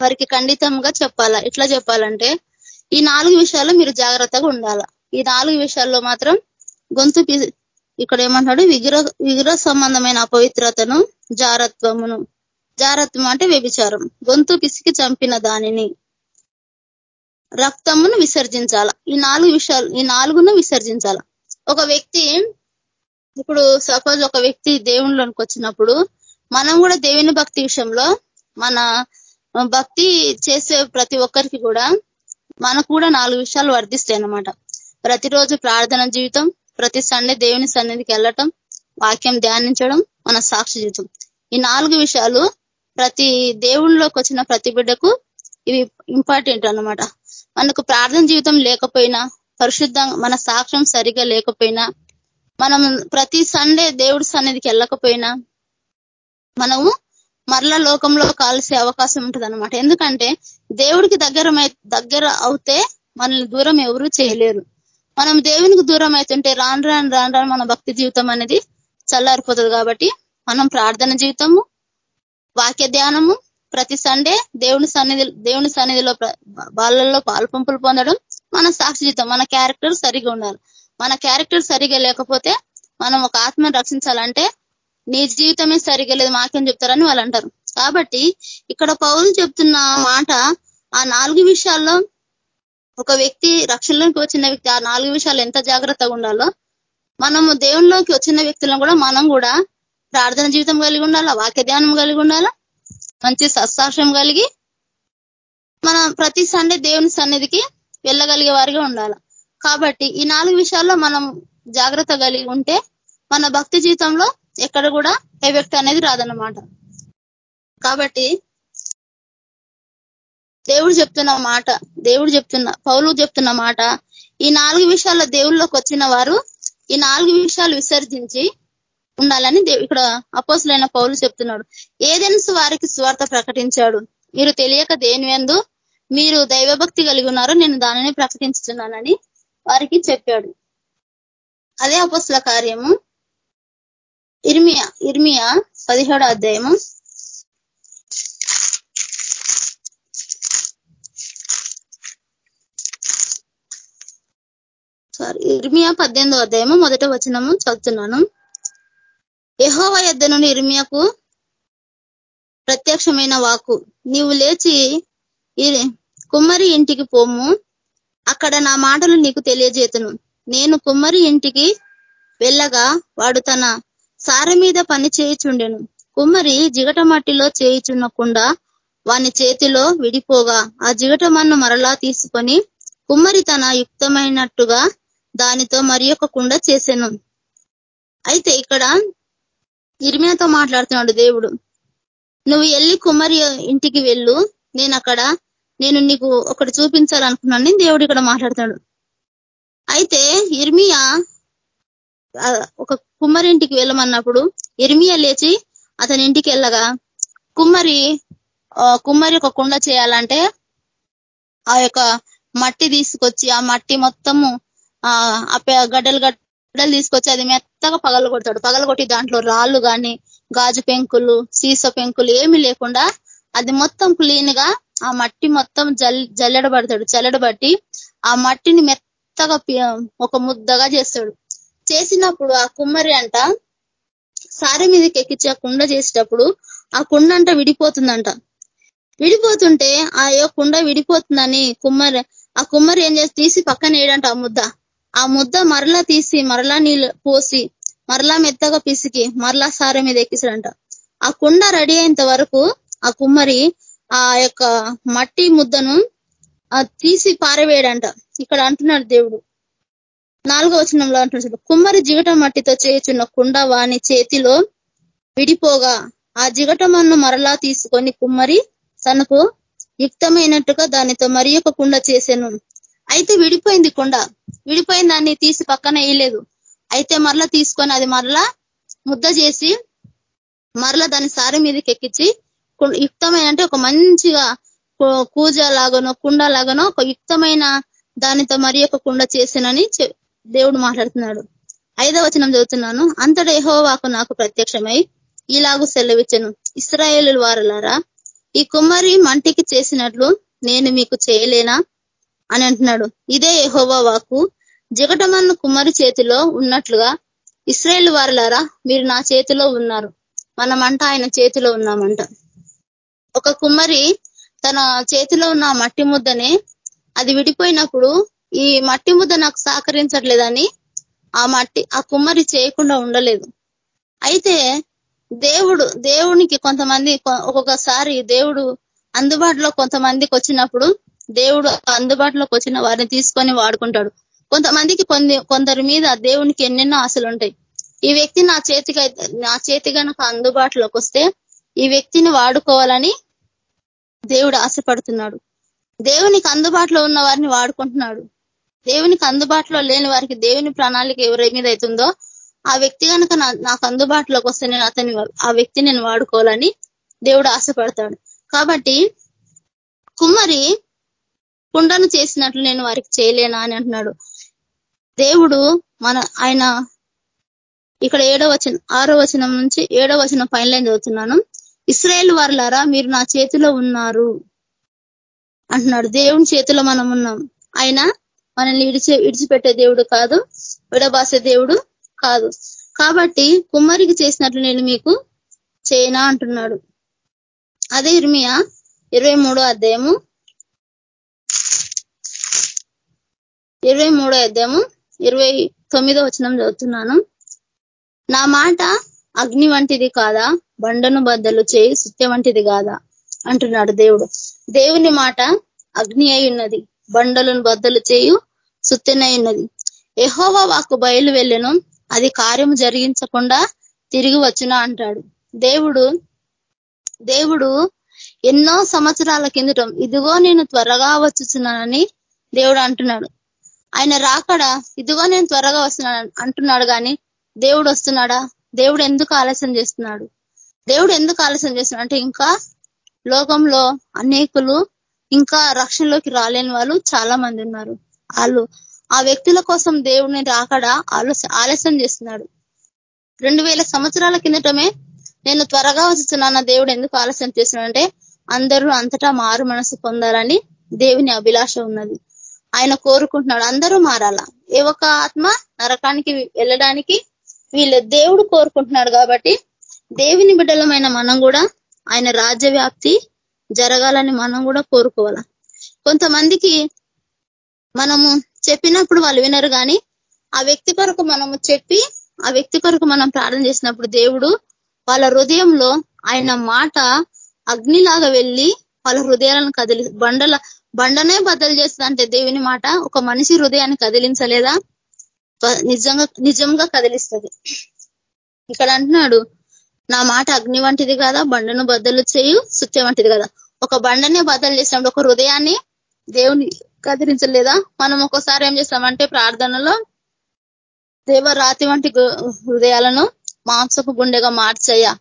వారికి ఖండితంగా చెప్పాలా? ఎట్లా చెప్పాలంటే ఈ నాలుగు విషయాల్లో మీరు జాగ్రత్తగా ఉండాల? ఈ నాలుగు విషయాల్లో మాత్రం గొంతు ఇక్కడ ఏమంటాడు విగ్రహ విగ్రహ సంబంధమైన అపవిత్రతను జారత్వమును జారత్వం అంటే వ్యభిచారం. గొంతు పిసికి చంపిన దానిని రక్తమును విసర్జించాల? ఈ నాలుగు విషయాలు ఈ నాలుగును విసర్జించాల? ఒక వ్యక్తి ఇప్పుడు సపోజ్ ఒక వ్యక్తి దేవునిలోనికి వచ్చినప్పుడు మనం కూడా దేవుని భక్తి విషయంలో మన భక్తి చేసే ప్రతి ఒక్కరికి కూడా మనకు కూడా నాలుగు విషయాలు వర్ధిస్తాయి అన్నమాట. ప్రతిరోజు ప్రార్థన జీవితం ప్రతి సండే దేవుని సన్నిధికి వెళ్ళటం వాక్యం ధ్యానించడం మన సాక్షి జీవితం. ఈ నాలుగు విషయాలు ప్రతి దేవుళ్ళలోకి వచ్చిన ప్రతి బిడ్డకు ఇవి ఇంపార్టెంట్ అనమాట మనకు ప్రార్థన జీవితం లేకపోయినా పరిశుద్ధంగా మన సాక్ష్యం సరిగా లేకపోయినా మనం ప్రతి సండే దేవుడి సన్నిధికి వెళ్ళకపోయినా మనము మరలా లోకంలో కాల్సే అవకాశం ఉంటుంది ఎందుకంటే దేవుడికి దగ్గర దగ్గర అవుతే మనల్ని దూరం ఎవరు చేయలేరు. మనం దేవునికి దూరం అవుతుంటే రాను రాను రాను రాను మన భక్తి జీవితం అనేది చల్లారిపోతుంది కాబట్టి మనం ప్రార్థన జీవితము వాక్య ధ్యానము ప్రతి సండే దేవుని సన్నిధి దేవుని సన్నిధిలో వాళ్ళల్లో పాల్పంపులు పొందడం మన సాక్షి జీవితం మన క్యారెక్టర్ సరిగా ఉండాలి. మన క్యారెక్టర్ సరిగా లేకపోతే మనం ఒక ఆత్మను రక్షించాలంటే నీ జీవితమే సరిగా లేదు మాకేం చెప్తారని వాళ్ళు అంటారు. కాబట్టి ఇక్కడ పౌరులు చెప్తున్న మాట ఆ నాలుగు విషయాల్లో ఒక వ్యక్తి రక్షణలోకి వచ్చిన వ్యక్తి ఆ నాలుగు విషయాలు ఎంత జాగ్రత్తగా ఉండాలో మనము దేవునిలోకి వచ్చిన వ్యక్తులను కూడా మనం కూడా ప్రార్థన జీవితం కలిగి ఉండాలా వాక్య ధ్యానం కలిగి ఉండాలా మంచి సత్సాక్ష్యం కలిగి మన ప్రతి సండే దేవుని సన్నిధికి వెళ్ళగలిగే వారిగా ఉండాలి. కాబట్టి ఈ నాలుగు విషయాల్లో మనం జాగ్రత్త కలిగి ఉంటే మన భక్తి జీవితంలో ఎక్కడ కూడా ఎఫెక్ట్ అనేది రాదన్నమాట. కాబట్టి దేవుడు చెప్తున్న మాట దేవుడు చెప్తున్న పౌలు చెప్తున్న మాట ఈ నాలుగు విషయాల దేవుళ్ళకి వచ్చిన వారు ఈ నాలుగు విషయాలు విసర్జించి ఉండాలని ఇక్కడ అపోసులైన పౌలు చెప్తున్నాడు. ఏదెన్స్ వారికి స్వార్థ ప్రకటించాడు. మీరు తెలియక దేని మీరు దైవభక్తి కలిగి ఉన్నారో నేను దానిని ప్రకటించుతున్నానని వారికి చెప్పాడు. అదే అపోసుల కార్యము. ఇర్మియా ఇర్మియా పదిహేడో అధ్యాయము. సారీ ఇర్మియా పద్దెనిమిదో అధ్యాయము మొదట వచనము చదువుతున్నాను. యహోవ యొద్ద నుండి ఇర్మియాకు ప్రత్యక్షమైన వాకు నీవు లేచి కుమ్మరి ఇంటికి పోము. అక్కడ నా మాటలు నీకు తెలియజేతును. నేను కుమ్మరి ఇంటికి వెళ్ళగా వాడు తన సార మీద పని చేయుచుండెను. కుమ్మరి జిగట మట్టిలో చేయుచున్నకుండా వాని చేతిలో విడిపోగా ఆ జిగట మన్ను మరలా తీసుకొని కుమ్మరి తన యుక్తమైనట్టుగా దానితో మరి ఒక కుండ చేశాను అయితే ఇక్కడ ఇర్మియాతో మాట్లాడుతున్నాడు దేవుడు. నువ్వు వెళ్ళి కుమ్మరి ఇంటికి వెళ్ళు. నేను అక్కడ నేను నీకు ఒకటి చూపించాలనుకున్నాను దేవుడు ఇక్కడ మాట్లాడుతున్నాడు. అయితే ఇర్మియా ఒక కుమ్మరి ఇంటికి వెళ్ళమన్నప్పుడు ఇర్మియా లేచి అతని ఇంటికి వెళ్ళగా కుమ్మరి కుమ్మరి ఒక కుండ చేయాలంటే ఆ యొక్క మట్టి తీసుకొచ్చి ఆ మట్టి మొత్తము ఆ గడ్డలు గడ్డలు తీసుకొచ్చి అది మెత్తగా పగలు కొడతాడు. పగలు కొట్టి దాంట్లో రాళ్ళు కానీ గాజు పెంకులు సీస పెంకులు ఏమి లేకుండా అది మొత్తం క్లీన్గా ఆ మట్టి మొత్తం జల్ జల్లెడబడతాడు. జల్లెడబట్టి ఆ మట్టిని మెత్తగా ఒక ముద్దగా చేస్తాడు. చేసినప్పుడు ఆ కుమ్మరి అంట సారి మీదకి ఎక్కించి ఆ కుండ చేసేటప్పుడు ఆ కుండ అంట విడిపోతుందంట. విడిపోతుంటే ఆ కుండ విడిపోతుందని కుమ్మరి ఆ కుమ్మరి ఏం చేసి తీసి పక్కన వేయడంట ఆ ముద్ద. ఆ ముద్ద మరలా తీసి మరలా నీళ్ళు పోసి మరలా మెత్తగా పిసికి మరలా సార మీద ఎక్కిసాడంట ఆ కుండ రెడీ అయ్యేంత వరకు ఆ కుమ్మరి ఆ యొక్క మట్టి ముద్దను తీసి పారవేయడంట. ఇక్కడ అంటున్నాడు దేవుడు. నాలుగో వచనంలో అంటున్నాడు కుమ్మరి జిగట మట్టితో చేయుచున్న కుండ వాని చేతిలో విడిపోగా ఆ జిగటమన్ను మరలా తీసుకొని కుమ్మరి తనకు యుక్తమైనట్టుగా దానితో మరి ఒక కుండ చేశాను అయితే విడిపోయింది కుండ. విడిపోయిన దాన్ని తీసి పక్కన వేయలేదు. అయితే మరలా తీసుకొని అది మరలా ముద్ద చేసి మరలా దాని సారి మీదకి ఎక్కించి యుక్తమైన అంటే ఒక మంచిగా కూజ లాగానో కుండ లాగానో ఒక యుక్తమైన దానితో మరి ఒక కుండ చేసినని దేవుడు మాట్లాడుతున్నాడు. ఐదో వచనం చదువుతున్నాను. అంతటా ఎహోవాకు నాకు ప్రత్యక్షమై ఇలాగూ సెలవిచ్చను. ఇస్రాయేలు వారలారా ఈ కుమ్మరి మంటికి చేసినట్లు నేను మీకు చేయలేనా? అని అంటున్నాడు. ఇదే ఎహోవా వాకు జగటమన్ను కుమ్మరి చేతిలో ఉన్నట్లుగా ఇస్రాయేల్ వారలారా మీరు నా చేతిలో ఉన్నారు. మనమంట ఆయన చేతిలో ఉన్నామంట. ఒక కుమ్మరి తన చేతిలో ఉన్న మట్టి ముద్దనే అది విడిపోయినప్పుడు ఈ మట్టి ముద్ద నాకు సహకరించట్లేదని ఆ మట్టి ఆ కుమ్మరి చేయకుండా ఉండలేదు. అయితే దేవుడు దేవునికి కొంతమంది ఒక్కొక్కసారి దేవుడు అందుబాటులో కొంతమందికి వచ్చినప్పుడు దేవుడు అందుబాటులోకి వచ్చిన వారిని తీసుకొని వాడుకుంటాడు. కొంతమందికి కొన్ని కొందరి మీద దేవునికి ఎన్నెన్నో ఆశలు ఉంటాయి ఈ వ్యక్తి నా చేతికి నా చేతి కనుక అందుబాటులోకి వస్తే ఈ వ్యక్తిని వాడుకోవాలని దేవుడు ఆశపడుతున్నాడు. దేవునికి అందుబాటులో ఉన్న వారిని వాడుకుంటున్నాడు. దేవునికి అందుబాటులో లేని వారికి దేవుని ప్రణాళిక ఎవరి మీద అవుతుందో ఆ వ్యక్తి కనుక నాకు అందుబాటులోకి వస్తే నేను అతని ఆ వ్యక్తి నేను వాడుకోవాలని దేవుడు ఆశపడతాడు. కాబట్టి కుమ్మరి కుండను చేసినట్లు నేను వారికి చేయలేనా అని అంటున్నాడు. దేవుడు మన ఆయన ఇక్కడ ఏడో వచనం ఆరో వచనం నుంచి ఏడో వచనం పైన లైన్ చదువుతున్నాను. ఇస్రాయేల్ వారులారా మీరు నా చేతిలో ఉన్నారు అంటున్నాడు. దేవుని చేతిలో మనం ఉన్నాం. ఆయన మనల్ని విడిచి విడిచిపెట్టే దేవుడు కాదు విడబాసే దేవుడు కాదు. కాబట్టి కుమ్మరికి చేసినట్లు నేను మీకు చేయనా అంటున్నాడు. అదే ఇర్మియా ఇరవై మూడో అధ్యాయము. ఇరవై మూడో అధ్యాయము ఇరవై తొమ్మిదో వచనం చదువుతున్నాను. నా మాట అగ్ని వంటిది కాదా? బండను బద్దలు చేయి సుత్య వంటిది కాదా? అంటున్నాడు దేవుడు. దేవుని మాట అగ్ని అయి ఉన్నది. బండలను బద్దలు చేయు సుత్తెనై ఉన్నది ఎహోవా వాకు బయలు వెళ్ళను అది కార్యము జరిగించకుండా తిరిగి వచ్చునా అంటాడు. దేవుడు దేవుడు ఎన్నో సంవత్సరాల కిందటం ఇదిగో నేను త్వరగా వచ్చుచున్నానని దేవుడు అంటున్నాడు. ఆయన రాకడ ఇదిగో నేను త్వరగా వస్తున్నాను అంటున్నాడు కానీ దేవుడు వస్తున్నాడా? దేవుడు ఎందుకు ఆలస్యం చేస్తున్నాడు? దేవుడు ఎందుకు ఆలస్యం చేస్తున్నాడు? అంటే ఇంకా లోకంలో అనేకులు ఇంకా రక్షణలోకి రాలేని వాళ్ళు చాలా మంది ఉన్నారు. వాళ్ళు ఆ వ్యక్తుల కోసం దేవుడిని రాకడ ఆలస్యం చేస్తున్నాడు. రెండు వేల సంవత్సరాల కిందటమే నేను త్వరగా వచ్చిన దేవుడు ఎందుకు ఆలస్యం చేస్తున్నాడంటే అందరూ అంతటా మారు మనసు పొందాలని దేవుని అభిలాష ఉన్నది. ఆయన కోరుకుంటున్నాడు అందరూ మారాలా? ఏ ఒక్క ఆత్మ నరకానికి వెళ్ళడానికి వీళ్ళ దేవుడు కోరుకుంటున్నాడు కాబట్టి దేవుని బిడ్డలమైన మనం కూడా ఆయన రాజ్య వ్యాప్తి జరగాలని మనం కూడా కోరుకోవాల? కొంతమందికి మనము చెప్పినప్పుడు వాళ్ళు వినరు కానీ ఆ వ్యక్తి కొరకు మనము చెప్పి ఆ వ్యక్తి కొరకు మనం ప్రార్థన చేసినప్పుడు దేవుడు వాళ్ళ హృదయంలో ఆయన మాట అగ్నిలాగా వెళ్ళి వాళ్ళ హృదయాలను కదిలి బండల బండనే బద్దలు చేస్తుందంటే దేవుని మాట ఒక మనిషి హృదయాన్ని కదిలించలేదా? నిజంగా నిజంగా కదిలిస్తుంది. ఇక్కడ అంటున్నాడు నా మాట అగ్ని వంటిది కదా? బండను బద్దలు చేయు సుత్య వంటిది కదా? ఒక బండనే బద్దలు చేసినప్పుడు ఒక హృదయాన్ని దేవుని కదిలించలేదా? మనం ఒక్కోసారి ఏం చేస్తామంటే ప్రార్థనలో దేవ రాతి వంటి హృదయాలను మాంసపు గుండెగా మార్చయ్యా.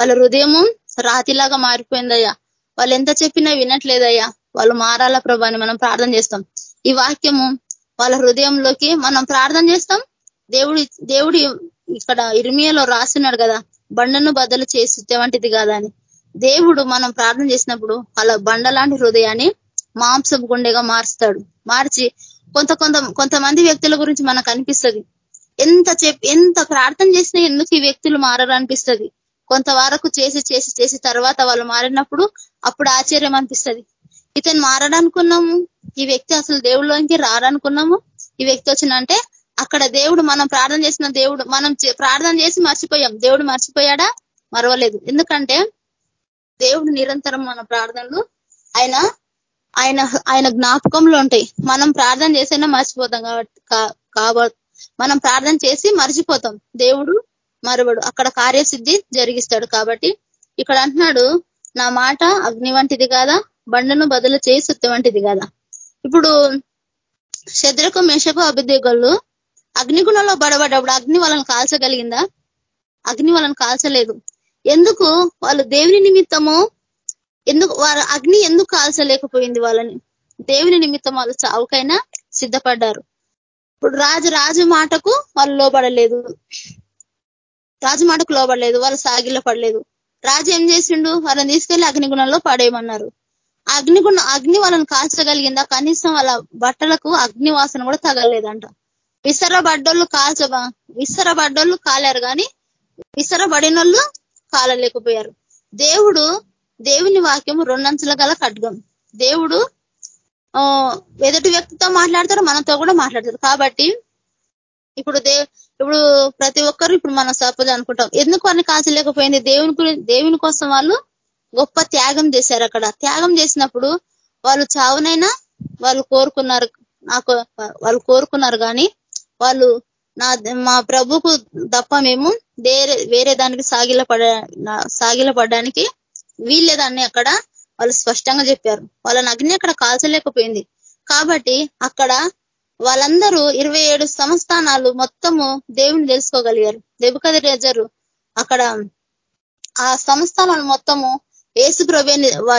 వాళ్ళ హృదయము రాతిలాగా మారిపోయిందయ్యా. వాళ్ళు ఎంత చెప్పినా వినట్లేదయ్యా. వాళ్ళు మారాల ప్రభాని మనం ప్రార్థన చేస్తాం. ఈ వాక్యము వాళ్ళ హృదయంలోకి మనం ప్రార్థన చేస్తాం. దేవుడి దేవుడి ఇక్కడ ఇర్మియాలో రాస్తున్నాడు కదా బండను బద్దలు చేసి వంటిది కాదా అని దేవుడు మనం ప్రార్థన చేసినప్పుడు వాళ్ళ బండ లాంటి హృదయాన్ని మాంసపు గుండెగా మారుస్తాడు. మార్చి కొంత కొంత కొంతమంది వ్యక్తుల గురించి మనకు అనిపిస్తుంది. ఎంత చెప్ ఎంత ప్రార్థన చేసినా ఎందుకు ఈ వ్యక్తులు మారరు కొంత వరకు చేసి చేసి చేసి తర్వాత వాళ్ళు మారినప్పుడు అప్పుడు ఆశ్చర్యం అనిపిస్తుంది. ఇతను మారడనుకున్నాము ఈ వ్యక్తి అసలు దేవుళ్ళలోకి రారనుకున్నాము ఈ వ్యక్తి వచ్చిందంటే అక్కడ దేవుడు మనం ప్రార్థన చేసిన దేవుడు మనం ప్రార్థన చేసి మర్చిపోయాం. దేవుడు మర్చిపోయాడా? మరవలేదు. ఎందుకంటే దేవుడు నిరంతరం మన ప్రార్థనలు ఆయన ఆయన ఆయన జ్ఞాపకంలో ఉంటాయి. మనం ప్రార్థన చేసైనా మర్చిపోతాం కాబట్టి మనం ప్రార్థన చేసి మర్చిపోతాం. దేవుడు మరవడు. అక్కడ కార్యసిద్ధి జరిగిస్తాడు కాబట్టి ఇక్కడ అంటున్నాడు నా మాట అగ్ని వంటిది కాదా? బండను బదులు చేయి సుత్తి వంటిది కాదా? ఇప్పుడు శద్రకు మేషకు అభిదేగులు అగ్నిగుణంలో బడబడప్పుడు అగ్ని వాళ్ళని కాల్చగలిగిందా? అగ్ని వాళ్ళని కాల్చలేదు. ఎందుకు? వాళ్ళు దేవుని నిమిత్తము ఎందుకు వారు అగ్ని ఎందుకు కాల్చలేకపోయింది వాళ్ళని? దేవుని నిమిత్తం వాళ్ళు చావుకైనా సిద్ధపడ్డారు. ఇప్పుడు రాజు రాజు మాటకు వాళ్ళు లోబడలేదు. రాజు మాటకు లోబడలేదు. వాళ్ళు సాగిలో పడలేదు. రాజు ఏం చేసిండు? వాళ్ళని తీసుకెళ్ళి అగ్నిగుణంలో పడేయమన్నారు. అగ్నిగుణ అగ్ని వాళ్ళని కాల్చగలిగిందా? కనీసం వాళ్ళ బట్టలకు అగ్ని వాసన కూడా తగలేదంట విసరబడ్డోళ్ళు కాల్చ విసరబడ్డోళ్ళు కాలేరు కానీ విసరబడినోళ్ళు కాలలేకపోయారు. దేవుడు దేవుని వాక్యము రెండంచుల గల ఖడ్గం. దేవుడు ఎదుటి వ్యక్తితో మాట్లాడతారు మనతో కూడా మాట్లాడతారు కాబట్టి ఇప్పుడు దే ఇప్పుడు ప్రతి ఒక్కరు ఇప్పుడు మనం సపోజ్ అనుకుంటాం. ఎందుకు అని కాచలేకపోయింది దేవుని గురించి దేవుని కోసం వాళ్ళు గొప్ప త్యాగం చేశారు అక్కడ. త్యాగం చేసినప్పుడు వాళ్ళు చావునైనా వాళ్ళు కోరుకున్నారు. నాకు వాళ్ళు కోరుకున్నారు కానీ వాళ్ళు నా మా ప్రభుకు తప్ప మేము వేరే వేరే దానికి సాగిల పడ సాగిల పడడానికి వీల్లేదాన్ని అక్కడ వాళ్ళు స్పష్టంగా చెప్పారు. వాళ్ళని అగ్ని అక్కడ కాల్చలేకపోయింది. కాబట్టి అక్కడ వాళ్ళందరూ ఇరవై ఏడు సంస్థానాలు మొత్తము దేవుని తెలుసుకోగలిగారు. దెబ్బకది రేజరు అక్కడ ఆ సంస్థానాలు మొత్తము ఏసు ప్రభు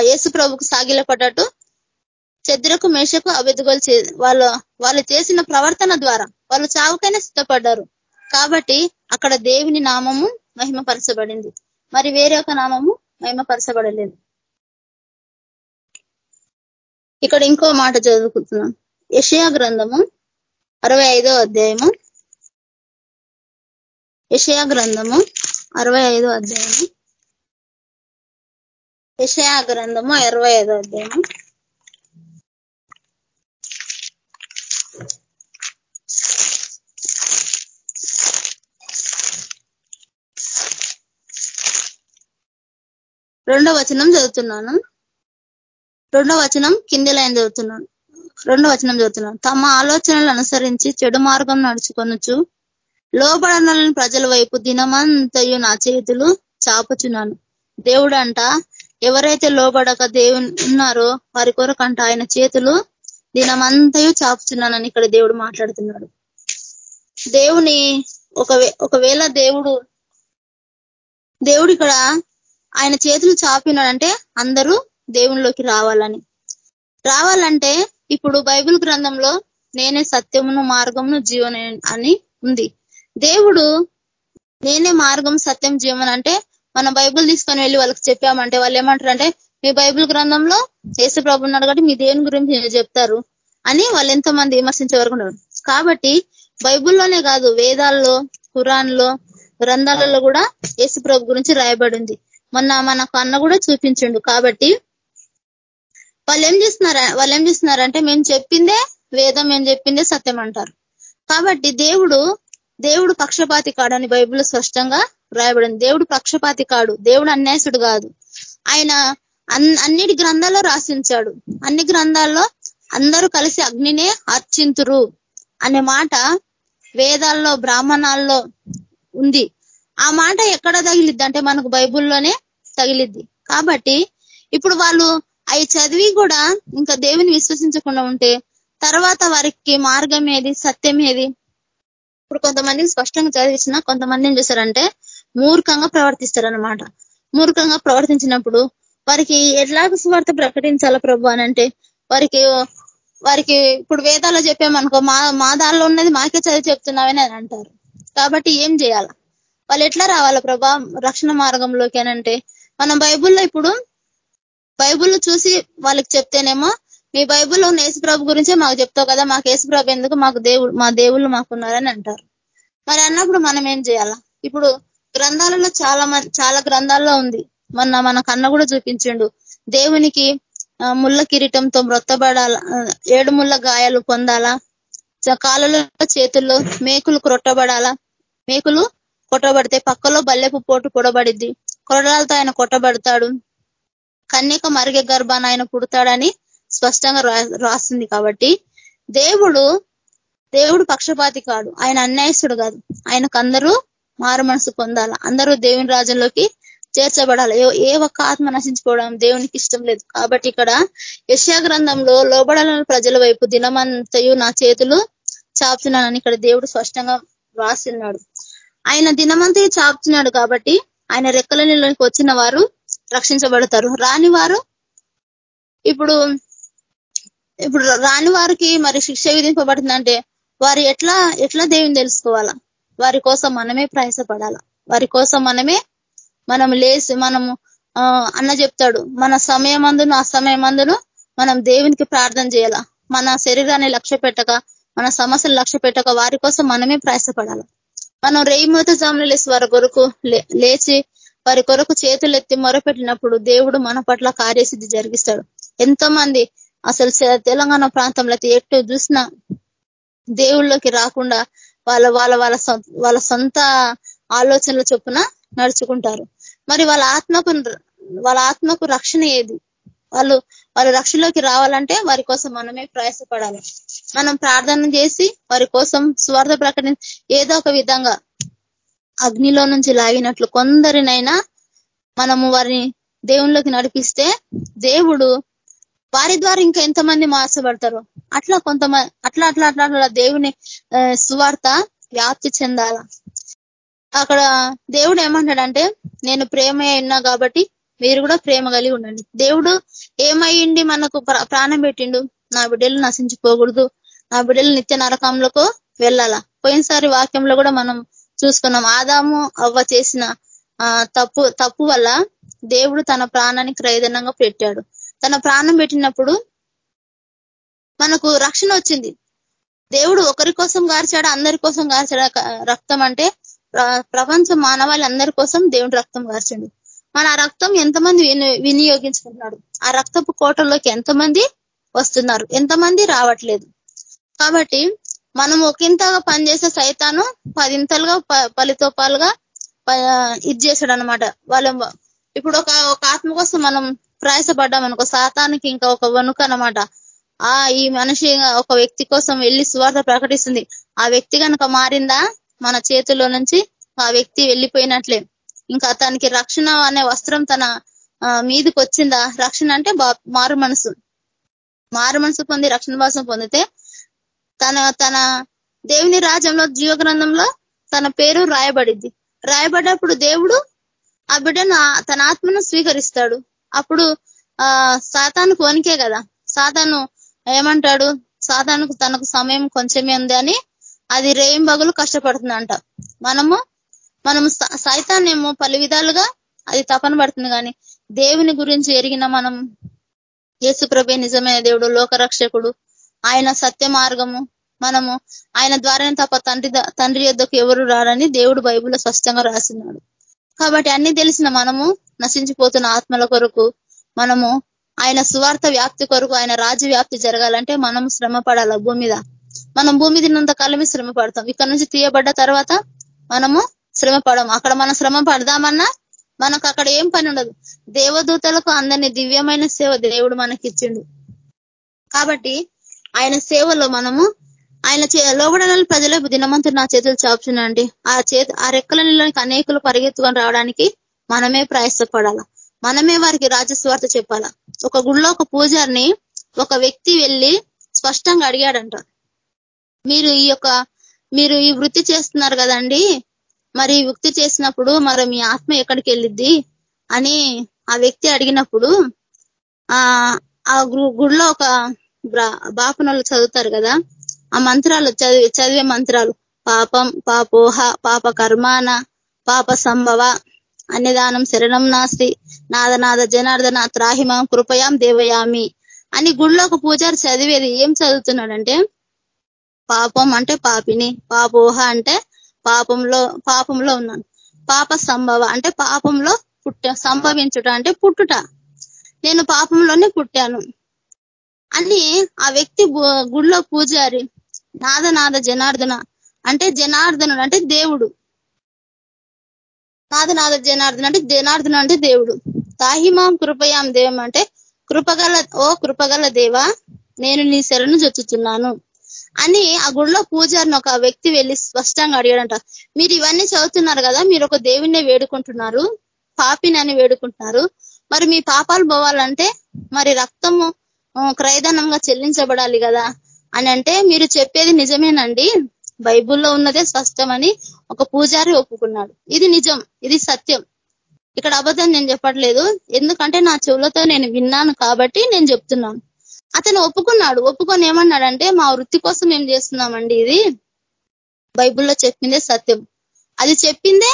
ఏసు ప్రభుకు సాగిల పడ్డట్టు చెద్రకు మేషకు అబెదుగోలు వాళ్ళ వాళ్ళు చేసిన ప్రవర్తన ద్వారా వాళ్ళు చావుకైనా సిద్ధపడ్డారు. కాబట్టి అక్కడ దేవుని నామము మహిమపరచబడింది. మరి వేరే ఒక నామము మహిమపరచబడలేదు. ఇక్కడ ఇంకో మాట చదువుకుంటున్నాం. యషయా గ్రంథము అరవై ఐదో అధ్యాయము. యషయా గ్రంథము అరవై ఐదో అధ్యాయము. యషయా గ్రంథము అరవై ఐదో అధ్యాయము. రెండో వచనం చదువుతున్నాను. రెండో వచనం కింది లైన్ చదువుతున్నాను. రెండో వచనం చదువుతున్నాను. తమ ఆలోచనలు అనుసరించి చెడు మార్గం నడుచుకొనొచ్చు లోబడనని ప్రజల వైపు దినమంతయు నా చేతులు చాపుచున్నాను. దేవుడు అంట ఎవరైతే లోబడక దేవుని ఉన్నారో వారి కొరకంట ఆయన చేతులు దినమంతయు చాపుచున్నానని ఇక్కడ దేవుడు మాట్లాడుతున్నాడు. దేవుని ఒకవేళ దేవుడు దేవుడు ఇక్కడ ఆయన చేతులు చాపినాడంటే అందరూ దేవునిలోకి రావాలని. రావాలంటే ఇప్పుడు బైబిల్ గ్రంథంలో నేనే సత్యమును మార్గమును జీవన అని ఉంది. దేవుడు నేనే మార్గం సత్యం జీవన అంటే మనం బైబిల్ తీసుకొని వెళ్ళి వాళ్ళకి చెప్పామంటే వాళ్ళు ఏమంటారంటే మీ బైబిల్ గ్రంథంలో యేసు ప్రభు ఉన్నాడు కాబట్టి మీ దేవుని గురించి చెప్తారు అని వాళ్ళు ఎంతో మంది విమర్శించే వరకు కాబట్టి బైబిల్లోనే కాదు వేదాల్లో కురాన్లో గ్రంథాలలో కూడా యేసు ప్రభు గురించి రాయబడింది మొన్న మనకు అన్న కూడా చూపించిండు కాబట్టి వాళ్ళు ఏం చేస్తున్నారు వాళ్ళు ఏం చేస్తున్నారంటే మేము చెప్పిందే వేదం మేము చెప్పిందే సత్యం అంటారు. కాబట్టి దేవుడు దేవుడు పక్షపాతి కాడు అని బైబిల్ స్పష్టంగా రాయబడింది. దేవుడు పక్షపాతి కాడు దేవుడు అన్యాసుడు కాదు. ఆయన అన్నిటి గ్రంథాల్లో రాసించాడు. అన్ని గ్రంథాల్లో అందరూ కలిసి అగ్నినే అర్చింతురు అనే మాట వేదాల్లో బ్రాహ్మణాల్లో ఉంది. ఆ మాట ఎక్కడ తగిలిద్ది? అంటే మనకు బైబుల్లోనే తగిలిద్ది. కాబట్టి ఇప్పుడు వాళ్ళు అవి చదివి కూడా ఇంకా దేవుని విశ్వసించకుండా ఉంటే తర్వాత వారికి మార్గం ఏది? సత్యం ఏది? ఇప్పుడు కొంతమందికి స్పష్టంగా చదివించిన కొంతమంది ఏం చేశారంటే మూర్ఖంగా ప్రవర్తిస్తారనమాట మూర్ఖంగా ప్రవర్తించినప్పుడు వారికి ఎట్లాగ స్వార్థ ప్రకటించాలా ప్రభు అనంటే వారికి వారికి ఇప్పుడు వేదాల్లో చెప్పామనుకో మా మా దానిలో ఉన్నది మాకే చదివి చెప్తున్నావని అని అంటారు. కాబట్టి ఏం చేయాలా? వాళ్ళు ఎట్లా రావాలా ప్రభా? రక్షణ మార్గంలోకి అనంటే మనం బైబుల్లో ఇప్పుడు బైబుల్ చూసి వాళ్ళకి చెప్తేనేమో మీ బైబుల్లో ఉన్న యేసుప్రభు గురించే మాకు చెప్తావు కదా మాకు యేసుప్రభు ఎందుకు మాకు దేవుడు మా దేవుళ్ళు మాకున్నారని అంటారు. మరి అన్నప్పుడు మనం ఏం చేయాలా? ఇప్పుడు గ్రంథాలలో చాలా చాలా గ్రంథాల్లో ఉంది. మొన్న మన కన్న కూడా చూపించిండు. దేవునికి ముళ్ళ కిరీటంతో మ్రొత్తబడాల ఏడు ముళ్ళ గాయాలు పొందాలా? కాళ్ళలో చేతుల్లో మేకులు క్రొట్టబడాలా? మేకులు కొట్టబడితే పక్కలో బల్లెపు పోటు పొడబడిద్ది కొరడాలతో ఆయన కొట్టబడతాడు. కన్యక మరిగే గర్భాన్ని ఆయన పుడతాడని స్పష్టంగా రాస్తుంది కాబట్టి దేవుడు దేవుడు పక్షపాతి కాడు. ఆయన అన్యాయస్తుడు కాదు. ఆయనకు అందరూ మారు మనసు పొందాల. అందరూ దేవుని రాజ్యంలోకి చేర్చబడాలి. ఏ ఒక్క ఆత్మ నశించుకోవడం దేవునికి ఇష్టం లేదు. కాబట్టి ఇక్కడ యశా గ్రంథంలో లోబడాలని ప్రజల వైపు దినమంతయు నా చేతులు చాపుతున్నానని ఇక్కడ దేవుడు స్పష్టంగా రాస్తున్నాడు ఆయన దినమంతి చాపుతున్నాడు కాబట్టి ఆయన రెక్కల నీళ్ళకి వచ్చిన వారు రక్షించబడతారు. రాని వారు ఇప్పుడు ఇప్పుడు రాని వారికి మరి శిక్ష విధింపబడుతుందంటే వారు ఎట్లా ఎట్లా దేవుని తెలుసుకోవాలా? వారి కోసం మనమే ప్రయాసపడాలా? వారి కోసం మనమే మనం లేసి మనము అన్న చెప్తాడు మన సమయమందును ఆ సమయమందును మనం దేవునికి ప్రార్థన చేయాల? మన శరీరాన్ని లక్ష్య పెట్టక మన సమస్యలు లక్ష్య పెట్టక వారి కోసం మనమే ప్రయాసపడాలి? మనం రేయి మూత జాములు లేసి వారి కొరకు లేచి వారి కొరకు చేతులు ఎత్తి మొరపెట్టినప్పుడు దేవుడు మన పట్ల కార్యసిద్ధి జరిగిస్తాడు. ఎంతో మంది అసలు తెలంగాణ ప్రాంతంలో అయితే ఎటు చూసినా దేవుళ్ళకి రాకుండా వాళ్ళ వాళ్ళ వాళ్ళ వాళ్ళ సొంత ఆలోచనల చొప్పున నడుచుకుంటారు. మరి వాళ్ళ ఆత్మకు వాళ్ళ ఆత్మకు రక్షణ ఏది? వాళ్ళు వాళ్ళ రక్షణలోకి రావాలంటే వారి కోసం మనమే ప్రయాసపడాలి. మనం ప్రార్థన చేసి వారి కోసం స్వార్థ ప్రకటన ఏదో ఒక విధంగా అగ్నిలో నుంచి లాగినట్లు కొందరినైనా మనము వారిని దేవుళ్ళకి నడిపిస్తే దేవుడు వారి ద్వారా ఇంకా ఎంతమంది మార్చబడతారు అట్లా కొంతమంది అట్లా అట్లా అట్లా అట్లా దేవుని సువార్త వ్యాప్తి చెందాల. అక్కడ దేవుడు ఏమంటాడంటే నేను ప్రేమ ఉన్నా కాబట్టి మీరు కూడా ప్రేమ కలిగి ఉండండి. దేవుడు ఏమయ్యిండి మనకు ప్రాణం పెట్టిండు నా బిడ్డలు నశించిపోకూడదు నా బిడ్డలు నిత్య నరకంలోకి వెళ్ళాలా? పోయినసారి వాక్యంలో కూడా మనం చూసుకున్నాం ఆదాము అవ్వ చేసిన తప్పు తప్పు వల్ల దేవుడు తన ప్రాణాన్ని క్రయదనంగా పెట్టాడు. తన ప్రాణం పెట్టినప్పుడు మనకు రక్షణ వచ్చింది. దేవుడు ఒకరి కోసం గార్చాడు అందరి కోసం గార్చాడు? రక్తం అంటే ప్రపంచ మానవాళి అందరి కోసం దేవుడు రక్తం గార్చండు. మన ఆ రక్తం ఎంతమంది వినియోగించుకుంటున్నాడు ఆ రక్తపు కోటల్లోకి ఎంతమంది వస్తున్నారు? ఎంతమంది రావట్లేదు? కాబట్టి మనం ఒకంతగా పనిచేసే సైతాను పదింతలుగా పలితోపాలుగా ఇది చేశాడు అనమాట వాళ్ళ ఇప్పుడు ఒక ఒక ఆత్మ కోసం మనం ప్రయాసపడ్డాం అనుకో సాతానికి ఇంకా ఒక వణుక అనమాట ఆ ఈ మనిషి ఒక వ్యక్తి కోసం వెళ్ళి స్వార్థ ప్రకటిస్తుంది. ఆ వ్యక్తి కనుక మారిందా? మన చేతిలో నుంచి ఆ వ్యక్తి వెళ్ళిపోయినట్లే. ఇంకా తనకి రక్షణ అనే వస్త్రం తన మీదకి వచ్చిందా? రక్షణ అంటే మారు మనసు. మారు మనసు పొంది రక్షణ వాసం పొందితే తన తన దేవుని రాజ్యంలో జీవ గ్రంథంలో తన పేరు రాయబడిద్ది రాయబడ్డప్పుడు దేవుడు ఆ బిడ్డను తన ఆత్మను స్వీకరిస్తాడు. అప్పుడు ఆ సాతానుకు వనికే కదా. సాతాను ఏమంటాడు? సాతానుకు తనకు సమయం కొంచెమే ఉంది అని అది రేయం బగులు కష్టపడుతుందంట. మనము మనము సైతాన్నేమో పలు విధాలుగా అది తపన పడుతుంది కానీ దేవుని గురించి ఎరిగిన మనం యేసుప్రభే నిజమైన దేవుడు లోకరక్షకుడు ఆయన సత్య మార్గము. మనము ఆయన ద్వారానే తప్ప తండ్రి తండ్రి యొద్దకు ఎవరు రారని దేవుడు బైబుల్లో స్పష్టంగా రాసినాడు కాబట్టి అన్ని తెలిసిన మనము నశించిపోతున్న ఆత్మల కొరకు మనము ఆయన సువార్త వ్యాప్తి కొరకు ఆయన రాజ్య వ్యాప్తి జరగాలంటే మనం శ్రమ పడాల భూమి మీద? మనం భూమి తిన్నంత కాలమే శ్రమ పడతాం. ఇక్కడ నుంచి తీయబడ్డ తర్వాత మనము శ్రమ పడము. అక్కడ మనం శ్రమ పడదామన్నా మనకు అక్కడ ఏం పని ఉండదు. దేవదూతలకు అందరినీ దివ్యమైన సేవ దేవుడు మనకిచ్చిండు. కాబట్టి ఆయన సేవలో మనము ఆయన లోబడాలని ప్రజలు దినమంతు నా చేతులు చాపుచునండి ఆ చేతి ఆ రెక్కల నీళ్ళకి అనేకులు పరిగెత్తుకొని రావడానికి మనమే ప్రయాసపడాల. మనమే వారికి రాజస్వార్త చెప్పాలా. ఒక గుళ్ళో ఒక పూజారిని ఒక వ్యక్తి వెళ్ళి స్పష్టంగా అడిగాడంట. మీరు ఈ యొక్క మీరు ఈ వృత్తి చేస్తున్నారు కదండి. మరి ఈ వృత్తి చేసినప్పుడు మరి మీ ఆత్మ ఎక్కడికి వెళ్ళిద్ది అని ఆ వ్యక్తి అడిగినప్పుడు ఆ ఆ గుడిలో ఒక బాపనలు చదువుతారు కదా ఆ మంత్రాలు చదివి చదివే మంత్రాలు పాపం పాపోహ పాప కర్మాన పాప సంభవ అన్నిదానం శరణం నాస్తి నాదనాద జనార్దన త్రాహిమం కృపయాం దేవయామి అని గుళ్ళో ఒక పూజారి చదివేది ఏం చదువుతున్నాడంటే పాపం అంటే పాపిని పాపోహ అంటే పాపంలో పాపంలో ఉన్నాను. పాప సంభవ అంటే పాపంలో పుట్ట సంభవించుట అంటే పుట్టుట. నేను పాపంలోనే పుట్టాను. అని ఆ వ్యక్తి గుళ్ళో పూజారి నాదనాద జనార్దన అంటే జనార్దనుడు అంటే దేవుడు. నాదనాద జనార్దన అంటే జనార్దన అంటే దేవుడు. తాహిమాం కృపయాం దేవం అంటే కృపగల ఓ కృపగల దేవ నేను నీ శరణు చొచ్చుతున్నాను అని ఆ గుడిలో పూజారిని ఒక వ్యక్తి వెళ్ళి స్పష్టంగా అడిగాడంట. మీరు ఇవన్నీ చదువుతున్నారు కదా మీరు ఒక దేవుణ్ణి వేడుకుంటున్నారు పాపిని అని వేడుకుంటున్నారు. మరి మీ పాపాలు పోవాలంటే మరి రక్తము క్రయధనంగా చెల్లించబడాలి కదా అని అంటే మీరు చెప్పేది నిజమేనండి. బైబుల్లో ఉన్నదే స్పష్టమని ఒక పూజారి ఒప్పుకున్నాడు. ఇది నిజం ఇది సత్యం. ఇక్కడ అబద్ధం నేను చెప్పట్లేదు. ఎందుకంటే నా చెవులతో నేను విన్నాను కాబట్టి నేను చెప్తున్నాను. అతను ఒప్పుకున్నాడు. ఒప్పుకొని ఏమన్నాడంటే మా వృత్తి కోసం ఏం చేస్తున్నామండి ఇది? బైబుల్లో చెప్పిందే సత్యం. అది చెప్పిందే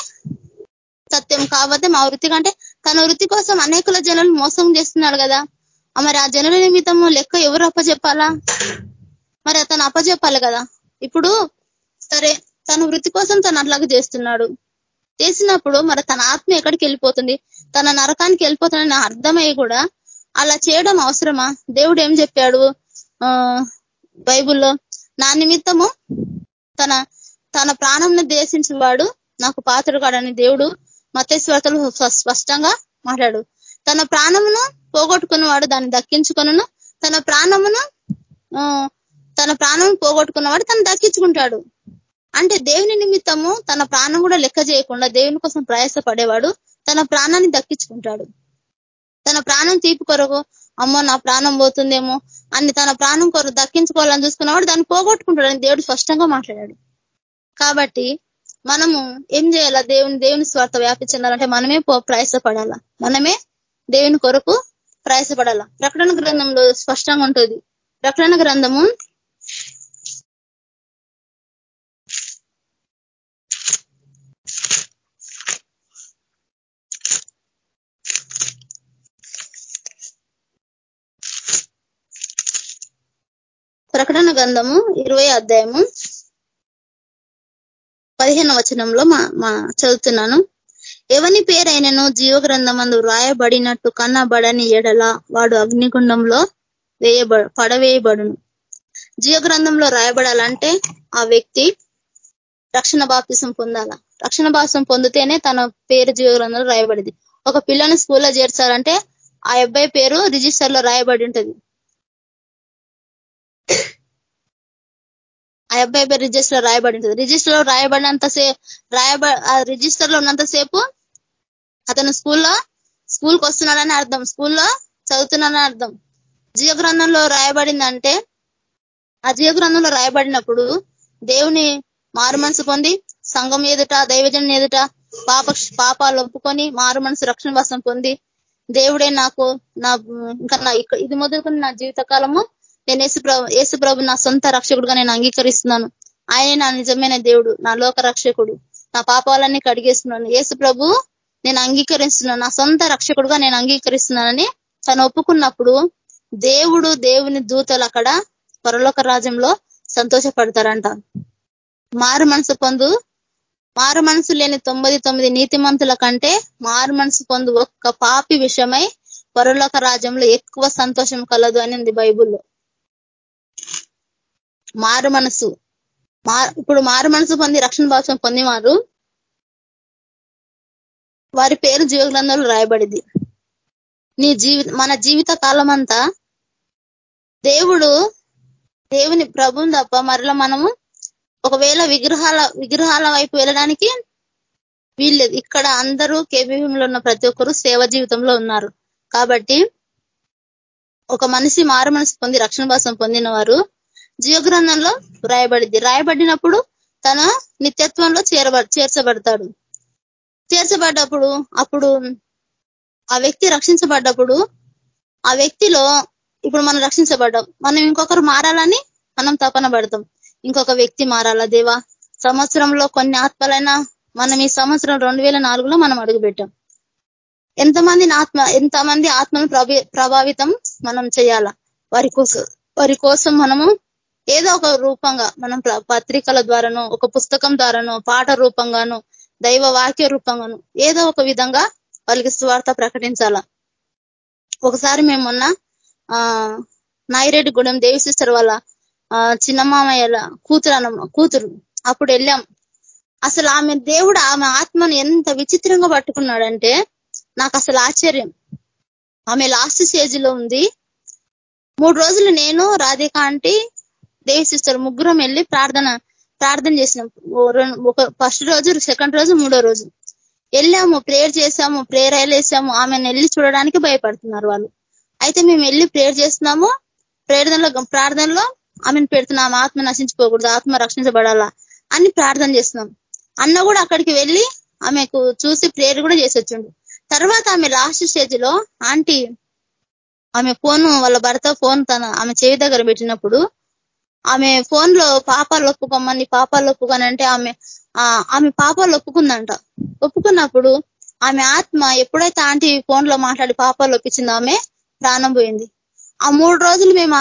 సత్యం. కాబట్టి మా వృత్తి కంటే తన వృత్తి కోసం అనేకుల జనులు మోసం చేస్తున్నాడు కదా. మరి ఆ జనుల నిమిత్తము లెక్క ఎవరు అప్పచెప్పాలా మరి అతను అప్పచెప్పాలి కదా. ఇప్పుడు సరే తన వృత్తి కోసం తను అట్లాగా చేస్తున్నాడు. చేసినప్పుడు మరి తన ఆత్మ ఎక్కడికి వెళ్ళిపోతుంది? తన నరకానికి వెళ్ళిపోతుందని అర్థమయ్యి కూడా అలా చేయడం అవసరమా? దేవుడు ఏం చెప్పాడు? ఆ బైబుల్లో నా నిమిత్తము తన తన ప్రాణంను దేశించేవాడు నాకు పాత్ర కాడని దేవుడు మతేశ్వరతలు స్పష్టంగా మాట్లాడు. తన ప్రాణమును పోగొట్టుకున్నవాడు దాన్ని దక్కించుకొనను. తన ప్రాణమును తన ప్రాణం పోగొట్టుకున్నవాడు తను దక్కించుకుంటాడు. అంటే దేవుని నిమిత్తము తన ప్రాణం కూడా లెక్క చేయకుండా దేవుని కోసం ప్రయాసపడేవాడు తన ప్రాణాన్ని దక్కించుకుంటాడు. తన ప్రాణం తీపి కొరకు అమ్మో నా ప్రాణం పోతుందేమో అని తన ప్రాణం కొరకు దక్కించుకోవాలని చూసుకున్నవాడు దాన్ని పోగొట్టుకుంటాడని దేవుడు స్పష్టంగా మాట్లాడాడు. కాబట్టి మనము ఏం చేయాలా? దేవుని దేవుని స్వార్థ వ్యాపించాలంటే చెందాలంటే మనమే ప్రయాసపడాలా? మనమే దేవుని కొరకు ప్రయాసపడాలా. ప్రకటన గ్రంథంలో స్పష్టంగా ఉంటుంది. ప్రకటన గ్రంథము ప్రకటన గ్రంథము ఇరవై అధ్యాయము పదిహేను వచనంలో మా చదువుతున్నాను. ఎవని పేరైనను జీవ గ్రంథమందు రాయబడినట్టు కన్నబడని ఎడల వాడు అగ్నిగుండంలో వేయబ పడవేయబడును. జీవ గ్రంథంలో రాయబడాలంటే ఆ వ్యక్తి రక్షణ బాప్తిసం పొందాల. రక్షణ బాప్తిసం పొందితేనే తన పేరు జీవ గ్రంథంలో రాయబడింది. ఒక పిల్లని స్కూల్లో చేర్చాలంటే ఆ అబ్బాయి పేరు రిజిస్టర్లో రాయబడి ఉంటుంది. అబ్బాయి రిజిస్టర్లో రాయబడి ఉంటుంది రిజిస్టర్లో రాయబడినంత రాయబ రిజిస్టర్లో ఉన్నంత సేపు అతను స్కూల్లో స్కూల్కి వస్తున్నాడని అర్థం. స్కూల్లో చదువుతున్నాడని అర్థం. జీవ గ్రంథంలో రాయబడిందంటే ఆ జీవ గ్రంథంలో రాయబడినప్పుడు దేవుని మారు మనసు పొంది సంఘం ఎదుట దైవజనం ఎదుట పాప పాపాలు ఒప్పుకొని మారు మనసు రక్షణ వాసం పొంది దేవుడే నాకు నా ఇంకా నా ఇది మొదలుకొని నా జీవిత కాలము నేను యేసు ప్రభు యేసు ప్రభు నా సొంత రక్షకుడుగా నేను అంగీకరిస్తున్నాను. ఆయనే నా నిజమైన దేవుడు నా లోక రక్షకుడు నా పాపాలన్నీ కడిగేస్తున్నాను. యేసు ప్రభు నేను అంగీకరిస్తున్నాను. నా సొంత రక్షకుడుగా నేను అంగీకరిస్తున్నానని తను ఒప్పుకున్నప్పుడు దేవుడు దేవుని దూతలు అక్కడ పరలోక రాజ్యంలో సంతోషపడతారంట. మారు మనసు పొందు మారు మనసు లేని తొమ్మిది తొమ్మిది నీతిమంతుల కంటే మారు మనసు పొందు ఒక్క పాపి విషయమై పరలోక రాజ్యంలో ఎక్కువ సంతోషం కలదు అని ఉంది బైబుల్లో. మారు మనసు. ఇప్పుడు మారు మనసు పొంది రక్షణ భాషం పొందివారు. వారి పేరు జీవ గ్రంథంలో రాయబడింది. నీ జీవి మన జీవిత కాలం అంతా దేవుడు దేవుని ప్రభుని తప్ప మరలా మనము ఒకవేళ విగ్రహాల విగ్రహాల వైపు వెళ్ళడానికి వీల్లేదు. ఇక్కడ అందరూ కేబీఎంలో ఉన్న ప్రతి ఒక్కరు సేవ జీవితంలో ఉన్నారు. కాబట్టి ఒక మనిషి మారు మనసు పొంది రక్షణ భాషం పొందిన వారు జీవగ్రంథంలో రాయబడింది. రాయబడినప్పుడు తన నిత్యత్వంలో చేరబ చేర్చబడతాడు. చేర్చబడ్డప్పుడు అప్పుడు ఆ వ్యక్తి రక్షించబడ్డప్పుడు ఆ వ్యక్తిలో ఇప్పుడు మనం రక్షించబడ్డాం. మనం ఇంకొకరు మారాలని మనం తపన పడతాం. ఇంకొక వ్యక్తి మారాలా దేవా? సంవత్సరంలో కొన్ని ఆత్మలైనా మనం ఈ సంవత్సరం రెండు వేల నాలుగులో మనం అడుగుపెట్టాం. ఎంతమంది ఆత్మ ఎంతమంది ఆత్మను ప్రభావితం మనం చేయాలా? వారి కోసం వారి కోసం మనము ఏదో ఒక రూపంగా మనం పత్రికల ద్వారానో ఒక పుస్తకం ద్వారానో పాట రూపంగానో దైవ వాక్య రూపంగాను ఏదో ఒక విధంగా వాళ్ళకి స్వార్థ ప్రకటించాల. ఒకసారి మేము మొన్న ఆ నాయిరెడ్డిగూడెం దేవి సిస్టర్ వాళ్ళ చిన్నమామయ్యల కూతురు అన్న కూతురు అప్పుడు వెళ్ళాం. అసలు ఆమె దేవుడు ఆమె ఆత్మను ఎంత విచిత్రంగా పట్టుకున్నాడంటే నాకు అసలు ఆశ్చర్యం. ఆమె లాస్ట్ స్టేజ్లో ఉంది. మూడు రోజులు నేను రాధిక ఆంటీ దేవి సిస్టర్ ముగ్గురం వెళ్ళి ప్రార్థన ప్రార్థన చేసినాం. ఒక ఫస్ట్ రోజు సెకండ్ రోజు మూడో రోజు. వెళ్ళాము ప్రేయర్ చేసాము ప్రేయర్ వేసాము ఆమెను వెళ్ళి చూడడానికి భయపడుతున్నారు వాళ్ళు. అయితే మేము వెళ్ళి ప్రేయర్ చేస్తున్నాము. ప్రేరణలో ప్రార్థనలో ఆమెను పెడుతున్నాం. ఆత్మ నశించిపోకూడదు ఆత్మ రక్షించబడాలా అని ప్రార్థన చేస్తున్నాం. అన్న కూడా అక్కడికి వెళ్ళి ఆమెకు చూసి ప్రేయర్ కూడా చేసి వచ్చిండు తర్వాత ఆమె లాస్ట్ స్టేజ్లో ఆంటీ ఆమె ఫోన్ వాళ్ళ భర్త ఫోన్ తన ఆమె చెవి దగ్గర పెట్టినప్పుడు ఆమె ఫోన్లో పాపాలు ఒప్పుకోమని పాపాలు ఒప్పుకోనంటే ఆమె ఆమె పాపాలు ఒప్పుకుందంట. ఒప్పుకున్నప్పుడు ఆమె ఆత్మ ఎప్పుడైతే ఆంటీ ఫోన్లో మాట్లాడి పాపాలు ఒప్పించిందో ఆమె ప్రాణం పోయింది. ఆ మూడు రోజులు మేము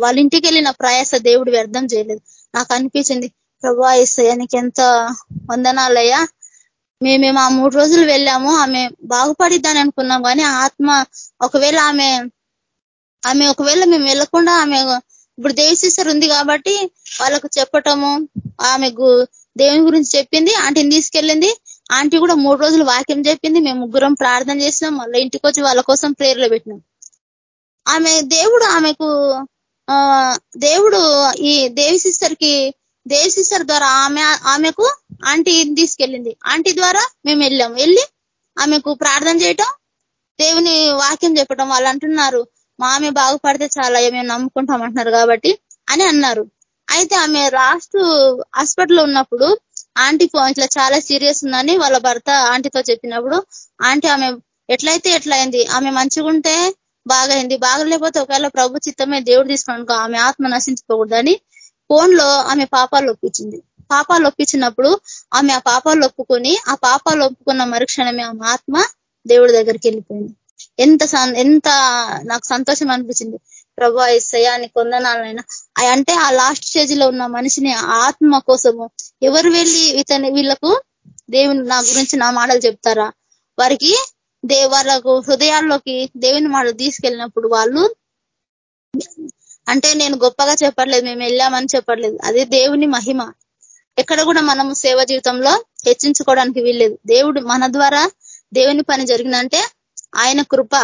వాళ్ళ ఇంటికి వెళ్ళిన ప్రయాస దేవుడు వ్యర్థం చేయలేదు. నాకు అనిపించింది ప్రభా ఇస్తాయా ఎంత వందనాలయ్యా. మేమేమో ఆ మూడు రోజులు వెళ్ళాము ఆమె బాగుపడిద్దని అనుకున్నాం కానీ ఆత్మ ఒకవేళ ఆమె ఆమె ఒకవేళ మేము వెళ్ళకుండా ఆమె ఇప్పుడు దేవి ఉంది కాబట్టి వాళ్ళకు చెప్పటము ఆమె దేవుని గురించి చెప్పింది ఆంటీని తీసుకెళ్ళింది. ఆంటీ కూడా మూడు రోజులు వాక్యం చెప్పింది. మేము ముగ్గురం ప్రార్థన చేసినాం. మళ్ళీ ఇంటికి వచ్చి వాళ్ళ కోసం ప్రేర్లు పెట్టినాం. ఆమె దేవుడు ఆమెకు దేవుడు ఈ దేవి సిస్టర్ దేవి సిస్టర్ ద్వారా ఆమె ఆమెకు ఆంటీ తీసుకెళ్ళింది. ఆంటీ ద్వారా మేము వెళ్ళాం. వెళ్ళి ఆమెకు ప్రార్థన చేయటం దేవుని వాక్యం చెప్పడం వాళ్ళు అంటున్నారు మా ఆమె బాగుపడితే చాలా మేము నమ్ముకుంటాం అంటున్నారు కాబట్టి అని అన్నారు. అయితే ఆమె లాస్ట్ హాస్పిటల్లో ఉన్నప్పుడు ఆంటీ ఇట్లా చాలా సీరియస్ ఉందని వాళ్ళ భర్త ఆంటీతో చెప్పినప్పుడు ఆంటీ ఆమె ఎట్లయితే ఎట్లయింది ఆమె మంచిగుంటే బాగైంది బాగలేకపోతే ఒకవేళ ప్రభు చిత్తమే దేవుడు తీసుకోనుకో ఆమె ఆత్మ నశించుకోకూడదని ఫోన్లో ఆమె పాపాలు ఒప్పించింది. పాపాలు ఒప్పించినప్పుడు ఆమె ఆ పాపాలు ఒప్పుకొని ఆ పాపాలు ఒప్పుకున్న మరుక్షణమే ఆమె ఆత్మ దేవుడి దగ్గరికి వెళ్ళిపోయింది. ఎంత ఎంత నాకు సంతోషం అనిపించింది. ప్రభా ఇస్తయాన్ని కొందనాలైనా అంటే ఆ లాస్ట్ స్టేజ్లో ఉన్న మనిషిని ఆత్మ కోసము ఎవరు వెళ్ళి ఇతని వీళ్ళకు దేవుని నా గురించి నా మాటలు చెప్తారా? వారికి దే వాళ్ళకు హృదయాల్లోకి దేవుని మాటలు తీసుకెళ్ళినప్పుడు వాళ్ళు అంటే నేను గొప్పగా చెప్పట్లేదు మేము వెళ్ళామని చెప్పట్లేదు. అదే దేవుని మహిమ. ఎక్కడ కూడా మనము సేవ జీవితంలో హెచ్చించుకోవడానికి వీల్లేదు. దేవుడు మన ద్వారా దేవుని పని జరిగిందంటే ఆయన కృప.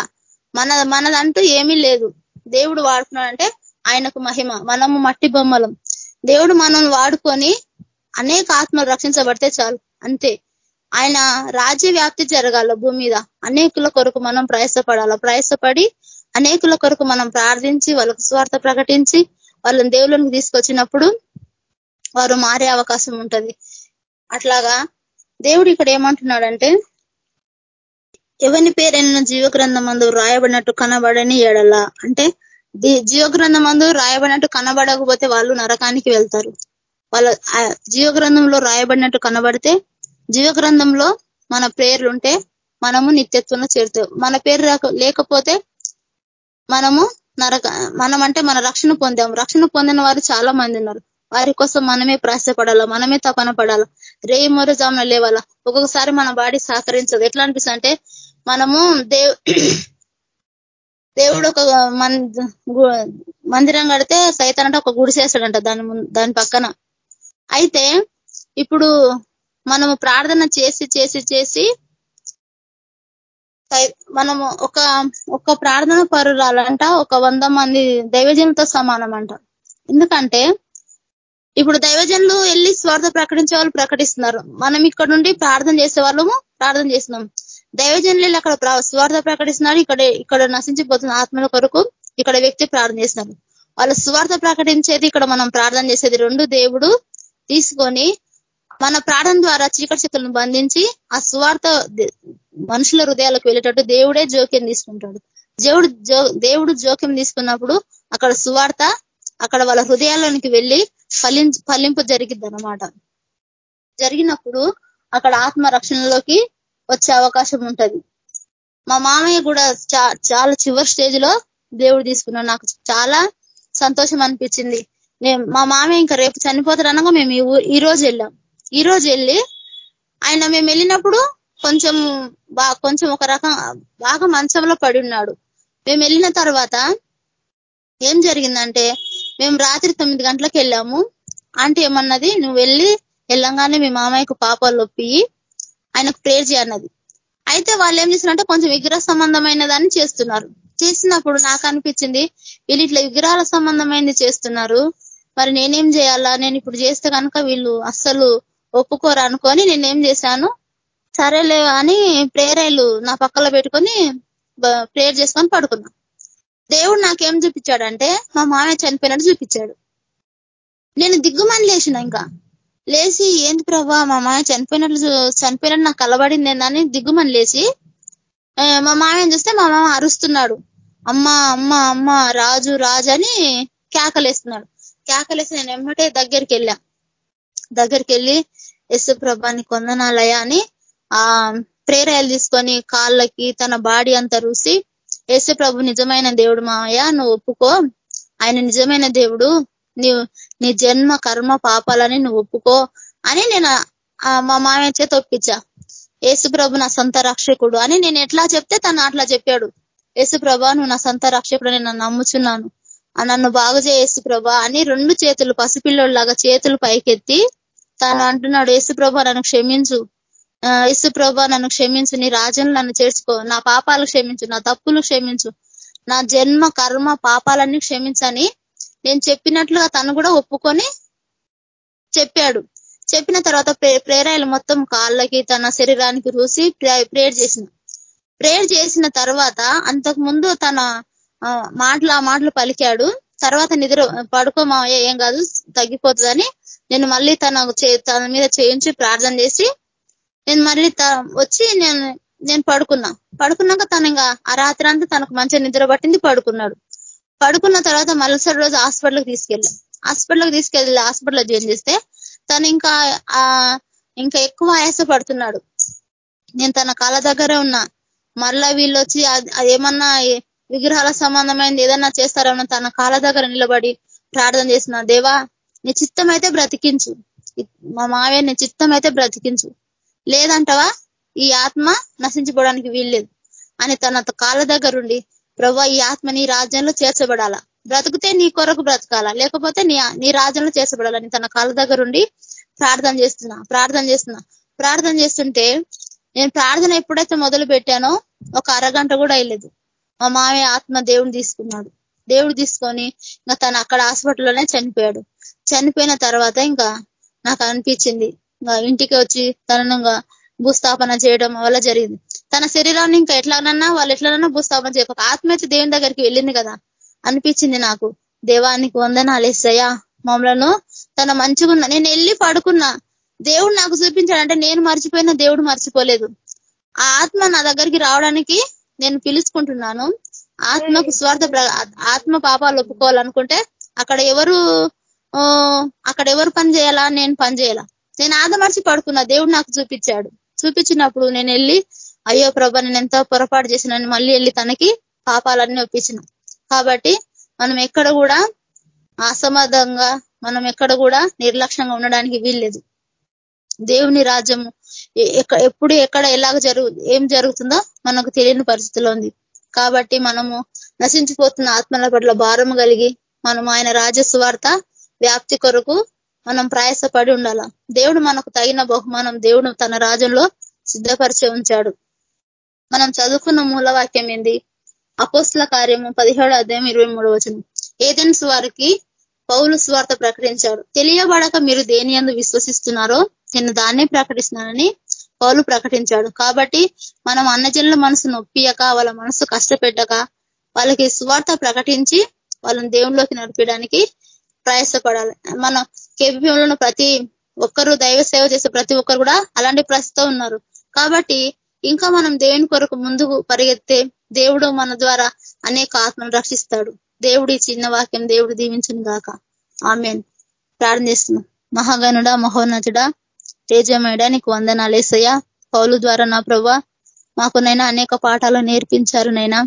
మన మనదంటూ ఏమీ లేదు. దేవుడు వాడుకున్నాడంటే ఆయనకు మహిమ. మనము మట్టి బొమ్మలం. దేవుడు మనల్ని వాడుకొని అనేక ఆత్మలు రక్షించబడితే చాలు. అంతే. ఆయన రాజ్య వ్యాప్తి జరగాల భూమి మీద. అనేకుల కొరకు మనం ప్రయాసపడాల. ప్రయాసపడి అనేకుల కొరకు మనం ప్రార్థించి వాళ్ళకు స్వార్థ ప్రకటించి వాళ్ళని దేవుళ్ళకి తీసుకొచ్చినప్పుడు వారు మారే అవకాశం ఉంటుంది. అట్లాగా దేవుడు ఇక్కడ ఏమంటున్నాడంటే ఎవరిని పేరైనా జీవగ్రంథమందు రాయబడినట్టు కనబడని ఎడల. అంటే జీవగ్రంథమందు రాయబడినట్టు కనబడకపోతే వాళ్ళు నరకానికి వెళ్తారు. వాళ్ళ జీవగ్రంథంలో రాయబడినట్టు కనబడితే జీవగ్రంథంలో మన పేర్లు ఉంటే మనము నిత్యత్వంలో చేరుతాం. మన పేరు లేకపోతే మనము నరక మనం అంటే మన రక్షణ పొందాం. రక్షణ పొందిన వారు చాలా మంది ఉన్నారు. వారి కోసం మనమే ప్రయాసపడాలా మనమే తపన పడాలా. రే మొరు జామున లేవాలా. ఒక్కొక్కసారి మన బాడీ సహకరించదు. ఎట్లా అనిపిస్తుంది అంటే మనము దేవ్ దేవుడు ఒక మందిరం కడితే సైతాన్ అంటే ఒక గుడిసేస్తాడంట దాని దాని పక్కన. అయితే ఇప్పుడు మనము ప్రార్థన చేసి చేసి చేసి మనము ఒక ఒక ప్రార్థన పరురాలంట ఒక వంద మంది దైవజనులతో సమానం అంట ఎందుకంటే ఇప్పుడు దైవజనులు వెళ్ళి స్వార్థ ప్రకటించే వాళ్ళు ప్రకటిస్తున్నారు. మనం ఇక్కడ నుండి ప్రార్థన చేసే వాళ్ళము ప్రార్థన చేస్తున్నాం. దైవజనులు అక్కడ స్వార్థ ప్రకటిస్తున్నారు. ఇక్కడ ఇక్కడ నశించిపోతున్న ఆత్మల కొరకు ఇక్కడ వ్యక్తి ప్రార్థన చేస్తున్నారు. వాళ్ళ స్వార్థ ప్రకటించేది ఇక్కడ మనం ప్రార్థన చేసేది రెండు. దేవుడు తీసుకొని మన ప్రార్థన ద్వారా చీకటి శక్తులను బంధించి ఆ స్వార్థ మనుషుల హృదయాలకు వెళ్ళేటట్టు దేవుడే జోక్యం తీసుకుంటాడు. దేవుడు దేవుడు జోక్యం తీసుకున్నప్పుడు అక్కడ సువార్త అక్కడ వాళ్ళ హృదయాల్లోనికి వెళ్ళి ఫలింపు జరిగిద్ది అనమాట జరిగినప్పుడు అక్కడ ఆత్మ రక్షణలోకి వచ్చే అవకాశం ఉంటుంది. మా మామయ్య కూడా చాలా చివరి స్టేజ్లో దేవుడు తీసుకున్నాడు. నాకు చాలా సంతోషం అనిపించింది. మేము మా మామయ్య ఇంకా రేపు చనిపోతారనగా మేము ఈ రోజు వెళ్ళాం. ఈ రోజు వెళ్ళి ఆయన మేము వెళ్ళినప్పుడు కొంచెం బా కొంచెం ఒక రకం బాగా మంచంలో పడి ఉన్నాడు. మేము వెళ్ళిన తర్వాత ఏం జరిగిందంటే మేము రాత్రి తొమ్మిది గంటలకు వెళ్ళాము. అంటే ఏమన్నది నువ్వు వెళ్ళి వెళ్ళంగానే మీ మామయ్యకు పాపాలు ఒప్పి ఆయనకు ప్రేర్ చేయన్నది. అయితే వాళ్ళు ఏం చేస్తున్నారంటే కొంచెం విగ్రహ సంబంధమైన దాన్ని చేస్తున్నారు. చేసినప్పుడు నాకు అనిపించింది వీళ్ళు ఇట్లా విగ్రహాల సంబంధమైనది చేస్తున్నారు. మరి నేనేం చేయాలా? నేను ఇప్పుడు చేస్తే కనుక వీళ్ళు అస్సలు ఒప్పుకోరు అనుకొని నేనేం చేశాను? సరేలే అని ప్రేరేలు నా పక్కలో పెట్టుకొని ప్రేయర్ చేసుకొని పడుకున్నా. దేవుడు నాకేం చూపించాడంటే మా మామయ్య చనిపోయినట్టు చూపించాడు. నేను దిగ్గుమని లేచిన ఇంకా. లేచి ఏంది ప్రభా మా మామయ్య చనిపోయినట్లు చనిపోయినట్టు నాకు కలబడింది అని దిగుమని లేచి మా మామయ్యని చూస్తే మా మామ అరుస్తున్నాడు. అమ్మ అమ్మ అమ్మ రాజు రాజు అని కేకలేస్తున్నాడు. కేకలేసి నేను ఎమ్మటే దగ్గరికి వెళ్ళా దగ్గరికి వెళ్ళి యశు ప్రభాని కొందనాలయ అని ఆ ప్రేరాయలు తీసుకొని కాళ్ళకి తన బాడీ అంతా రూసి యేసు ప్రభు నిజమైన దేవుడు మామయ్య నువ్వు ఒప్పుకో. ఆయన నిజమైన దేవుడు. నీవు నీ జన్మ కర్మ పాపాలని నువ్వు ఒప్పుకో అని నేను మా మామయ్య చేత ఒప్పించా. యేసు నా సొంత రక్షకుడు అని నేను ఎట్లా చెప్తే తను అట్లా చెప్పాడు. యేసుప్రభ నువ్వు నా సొంత రక్షకుడు నేను నమ్ముచున్నాను. నన్ను బాగు చేయేసుప్రభ అని రెండు చేతులు పసిపిల్లోళ్ళలాగా చేతులు పైకెత్తి తాను అంటున్నాడు యేసుప్రభ నన్ను క్షమించు. యేసుప్రభ నన్ను క్షమించు. నీ రాజును నన్ను చేర్చుకో. నా పాపాలు క్షమించు. నా తప్పులు క్షమించు. నా జన్మ కర్మ పాపాలన్నీ క్షమించని నేను చెప్పినట్లుగా తను కూడా ఒప్పుకొని చెప్పాడు. చెప్పిన తర్వాత ప్రేరాయలు మొత్తం కాళ్ళకి తన శరీరానికి రూసి ప్రేయర్ చేసిన ప్రేయర్ చేసిన తర్వాత అంతకు ముందు తన మాటలు ఆ మాటలు పలికాడు. తర్వాత నిద్ర పడుకోమా ఏం కాదు తగ్గిపోతుందని నేను మళ్ళీ తన తన మీద చేయించి ప్రార్థన చేసి నేను మళ్ళీ వచ్చి నేను నేను పడుకున్నా. పడుకున్నాక తను ఇంకా ఆ రాత్రి అంతా తనకు మంచిగా నిద్ర పట్టింది పడుకున్నాడు. పడుకున్న తర్వాత మరుసటి రోజు హాస్పిటల్కి తీసుకెళ్ళి. హాస్పిటల్కి తీసుకెళ్ళి హాస్పిటల్లో జాయిన్ చేస్తే తను ఇంకా ఇంకా ఎక్కువ ఆయాస పడుతున్నాడు. నేను తన కాళ్ళ దగ్గరే ఉన్నా. మళ్ళా వీళ్ళు వచ్చి ఏమన్నా విగ్రహాల సంబంధమైనది ఏదన్నా చేస్తారేమో తన కాళ్ళ దగ్గర నిలబడి ప్రార్థన చేసిన దేవా నీ చిత్తం అయితే బ్రతికించు. మా మావయ్య నీ చిత్తం అయితే బ్రతికించు. లేదంటవా? ఈ ఆత్మ నశించిపోవడానికి వీల్లేదు. అని తన కాళ్ళ దగ్గరుండి ప్రభా ఈ ఆత్మ నీ రాజ్యంలో చేర్చబడాలా? బ్రతికితే నీ కొరకు బ్రతకాలా? లేకపోతే నీ నీ రాజ్యంలో చేర్చబడాలని తన కాళ్ళ దగ్గరుండి ప్రార్థన చేస్తున్నా ప్రార్థన చేస్తున్నా. ప్రార్థన చేస్తుంటే నేను ప్రార్థన ఎప్పుడైతే మొదలు పెట్టానో ఒక అరగంట కూడా అయ్యలేదు. మా మామయ్య ఆత్మ దేవుడు తీసుకున్నాడు. దేవుడు తీసుకొని ఇంకా తను అక్కడ హాస్పిటల్లోనే చనిపోయాడు. చనిపోయిన తర్వాత ఇంకా నాకు అనిపించింది ఇంకా ఇంటికి వచ్చి తనను భూస్థాపన చేయడం వల్ల జరిగింది. తన శరీరాన్ని ఇంకా ఎట్లానన్నా వాళ్ళు ఎట్లానన్నా భూస్థాపన చేయక ఆత్మ అయితే దేవుని దగ్గరికి వెళ్ళింది కదా. అనిపించింది నాకు. దేవానికి వందనాలేసయ్యా మమ్మలను తన మంచిగా నేను వెళ్ళి పడుకున్నా. దేవుడు నాకు చూపించాడంటే నేను మర్చిపోయిన దేవుడు మర్చిపోలేదు. ఆ ఆత్మ నా దగ్గరికి రావడానికి నేను పిలుచుకుంటున్నాను. ఆత్మకు స్వార్థ ఆత్మ పాపాలు ఒప్పుకోవాలనుకుంటే అక్కడ ఎవరు అక్కడ ఎవరు పని చేయాలా? నేను పని చేయాలా? నేను ఆదమర్చి పడుకున్నా. దేవుడు నాకు చూపించాడు. చూపించినప్పుడు నేను వెళ్ళి అయ్యో ప్రభ నేను ఎంతో పొరపాటు చేసినని మళ్ళీ వెళ్ళి తనకి పాపాలన్నీ ఒప్పించిన. కాబట్టి మనం ఎక్కడ కూడా అసమాధంగా మనం ఎక్కడ కూడా నిర్లక్ష్యంగా ఉండడానికి వీల్లేదు. దేవుని రాజ్యము ఎప్పుడు ఎక్కడ ఎలాగ జరుగు ఏం జరుగుతుందో మనకు తెలియని పరిస్థితిలో ఉంది. కాబట్టి మనము నశించిపోతున్న ఆత్మల పట్ల భారం కలిగి మనం ఆయన రాజస్వార్త వ్యాప్తి కొరకు మనం ప్రయాసపడి ఉండాల? దేవుడు మనకు తగిన బహుమానం దేవుడు తన రాజ్యంలో సిద్ధపరిచే ఉంచాడు. మనం చదువుకున్న మూలవాక్యం ఏంది? అపోస్ల కార్యము పదిహేడు అధ్యాయం ఇరవై మూడు వచనం. ఏదెన్స్ వారికి పౌలు స్వార్థ ప్రకటించాడు. తెలియబడక మీరు దేని అందు విశ్వసిస్తున్నారో నేను దాన్నే ప్రకటిస్తున్నానని పౌలు ప్రకటించాడు. కాబట్టి మనం అన్నజనుల మనసు నొప్పియక వాళ్ళ మనసు కష్టపెట్టక వాళ్ళకి స్వార్థ ప్రకటించి వాళ్ళని దేవుళ్ళలోకి నడిపడానికి ప్రయాసపడాలి. మన కేబీపీఎంలో ప్రతి ఒక్కరు దైవ సేవ చేసే ప్రతి ఒక్కరు కూడా అలాంటి ప్రస్తుతం ఉన్నారు. కాబట్టి ఇంకా మనం దేవుని కొరకు ముందుకు పరిగెత్తే దేవుడు మన ద్వారా అనేక ఆత్మను రక్షిస్తాడు. దేవుడి చిన్న వాక్యం దేవుడు దీవించను గాక. ఆమెన్. ప్రార్థన చేస్తున్నాం. మహాగనుడ మహోన్నతుడా తేజమేడా నీకు వందనాలేసయ్య పౌలు ద్వారా నా ప్రభా మాకునైనా అనేక పాఠాలు నేర్పించారు నైనా.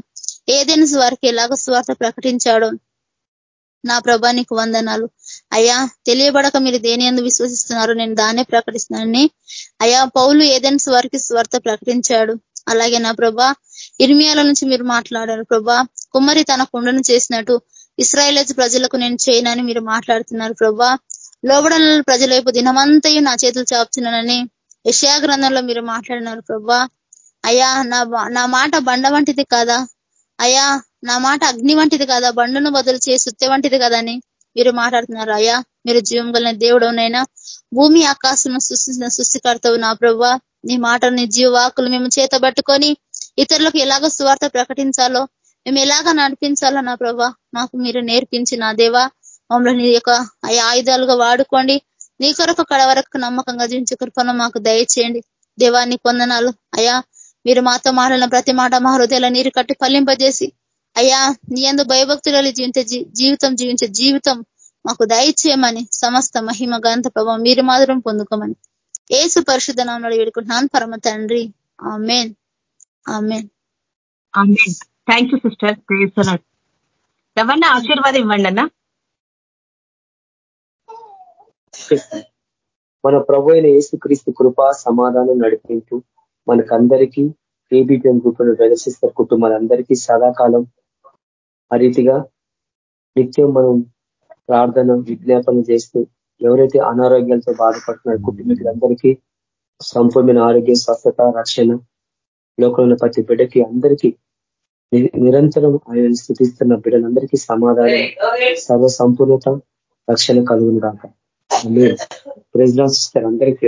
ఏదైనా వారికి ఎలాగ స్వార్థ ప్రకటించాడో. నా ప్రభా నీకు వందనాలు. అయ్యా తెలియబడక మీరు దేని ఎందు విశ్వసిస్తున్నారు నేను దాన్నే ప్రకటిస్తున్నానని. అయ్యా పౌలు ఏదైనా వారికి స్వార్థ ప్రకటించాడు. అలాగే నా ప్రభా ఇర్మియాల నుంచి మీరు మాట్లాడారు ప్రభా. కుమ్మరి తన కుండను చేసినట్టు ఇస్రాయేల్ ప్రజలకు నేను చేయనని మీరు మాట్లాడుతున్నారు ప్రభా. లోబడల ప్రజల వైపు దినమంతయు నా చేతులు చాపుతున్నానని యశా గ్రంథంలో మీరు మాట్లాడినారు ప్రభా. అయ్యా నా నా మాట బండ వంటిది కాదా? అయ్యా నా మాట అగ్ని వంటిది కదా? బండును బదులు చేసి సుత్తె వంటిది కదా అని మీరు మాట్లాడుతున్నారు అయ్యా. మీరు జీవం కలిగిన దేవుడవునైనా. భూమి ఆకాశం సృష్టించిన సృష్టికర్తవు నా ప్రభా నీ మాటలు నీ జీవవాకులు మేము చేతబట్టుకొని ఇతరులకు ఎలాగ స్వార్థ ప్రకటించాలో మేము ఎలాగ నడిపించాలో నా ప్రభా మాకు మీరు నేర్పించి నా దేవా. మమ్మల్ని నీ యొక్క ఆయుధాలుగా వాడుకోండి. నీ కొరకు కడ వరకు నమ్మకంగా జీవించే కృపను మాకు దయచేయండి. దేవాన్ని పొందనాలు అయ్యా మీరు మాతో మాట్లాడిన ప్రతి మాట మా హృదయాల నీరు కట్టి ఫలింపజేసి అయ్యా నీ అందు భయభక్తులలో జీవించే జీవితం జీవించే జీవితం మాకు దయచేయమని సమస్త మహిమ గంత ప్రభావం మీరు మాత్రం పొందుకోమని. ఏసు పరిశుద్ధ నామలు వేడుకుంటున్నాను. పరమ తండ్రి. Amen. Amen. Thank you sister ఎవరన్నా ఆశీర్వాదం ఇవ్వండి అన్న. మన ప్రభు అయిన యేసుక్రీస్తు కృప సమాధానం నడిపించు. మనకందరికీ ఏబిపిఎం గ్రూపులను ప్రదర్శిస్తారు కుటుంబాలందరికీ సదాకాలం ఆ రీతిగా నిత్యం మనం ప్రార్థన విజ్ఞాపన చేస్తూ ఎవరైతే అనారోగ్యాలతో బాధపడుతున్నారు కుటుంబీకులందరికీ సంపూర్ణ ఆరోగ్య స్వస్థత రక్షణ లోకంలో ప్రతి బిడ్డకి అందరికీ నిరంతరం ఆయన స్థితిస్తున్న బిడ్డలందరికీ సమాధానం సర్వ సంపూర్ణత రక్షణ కలుగును కాక సిస్టర్ అందరికీ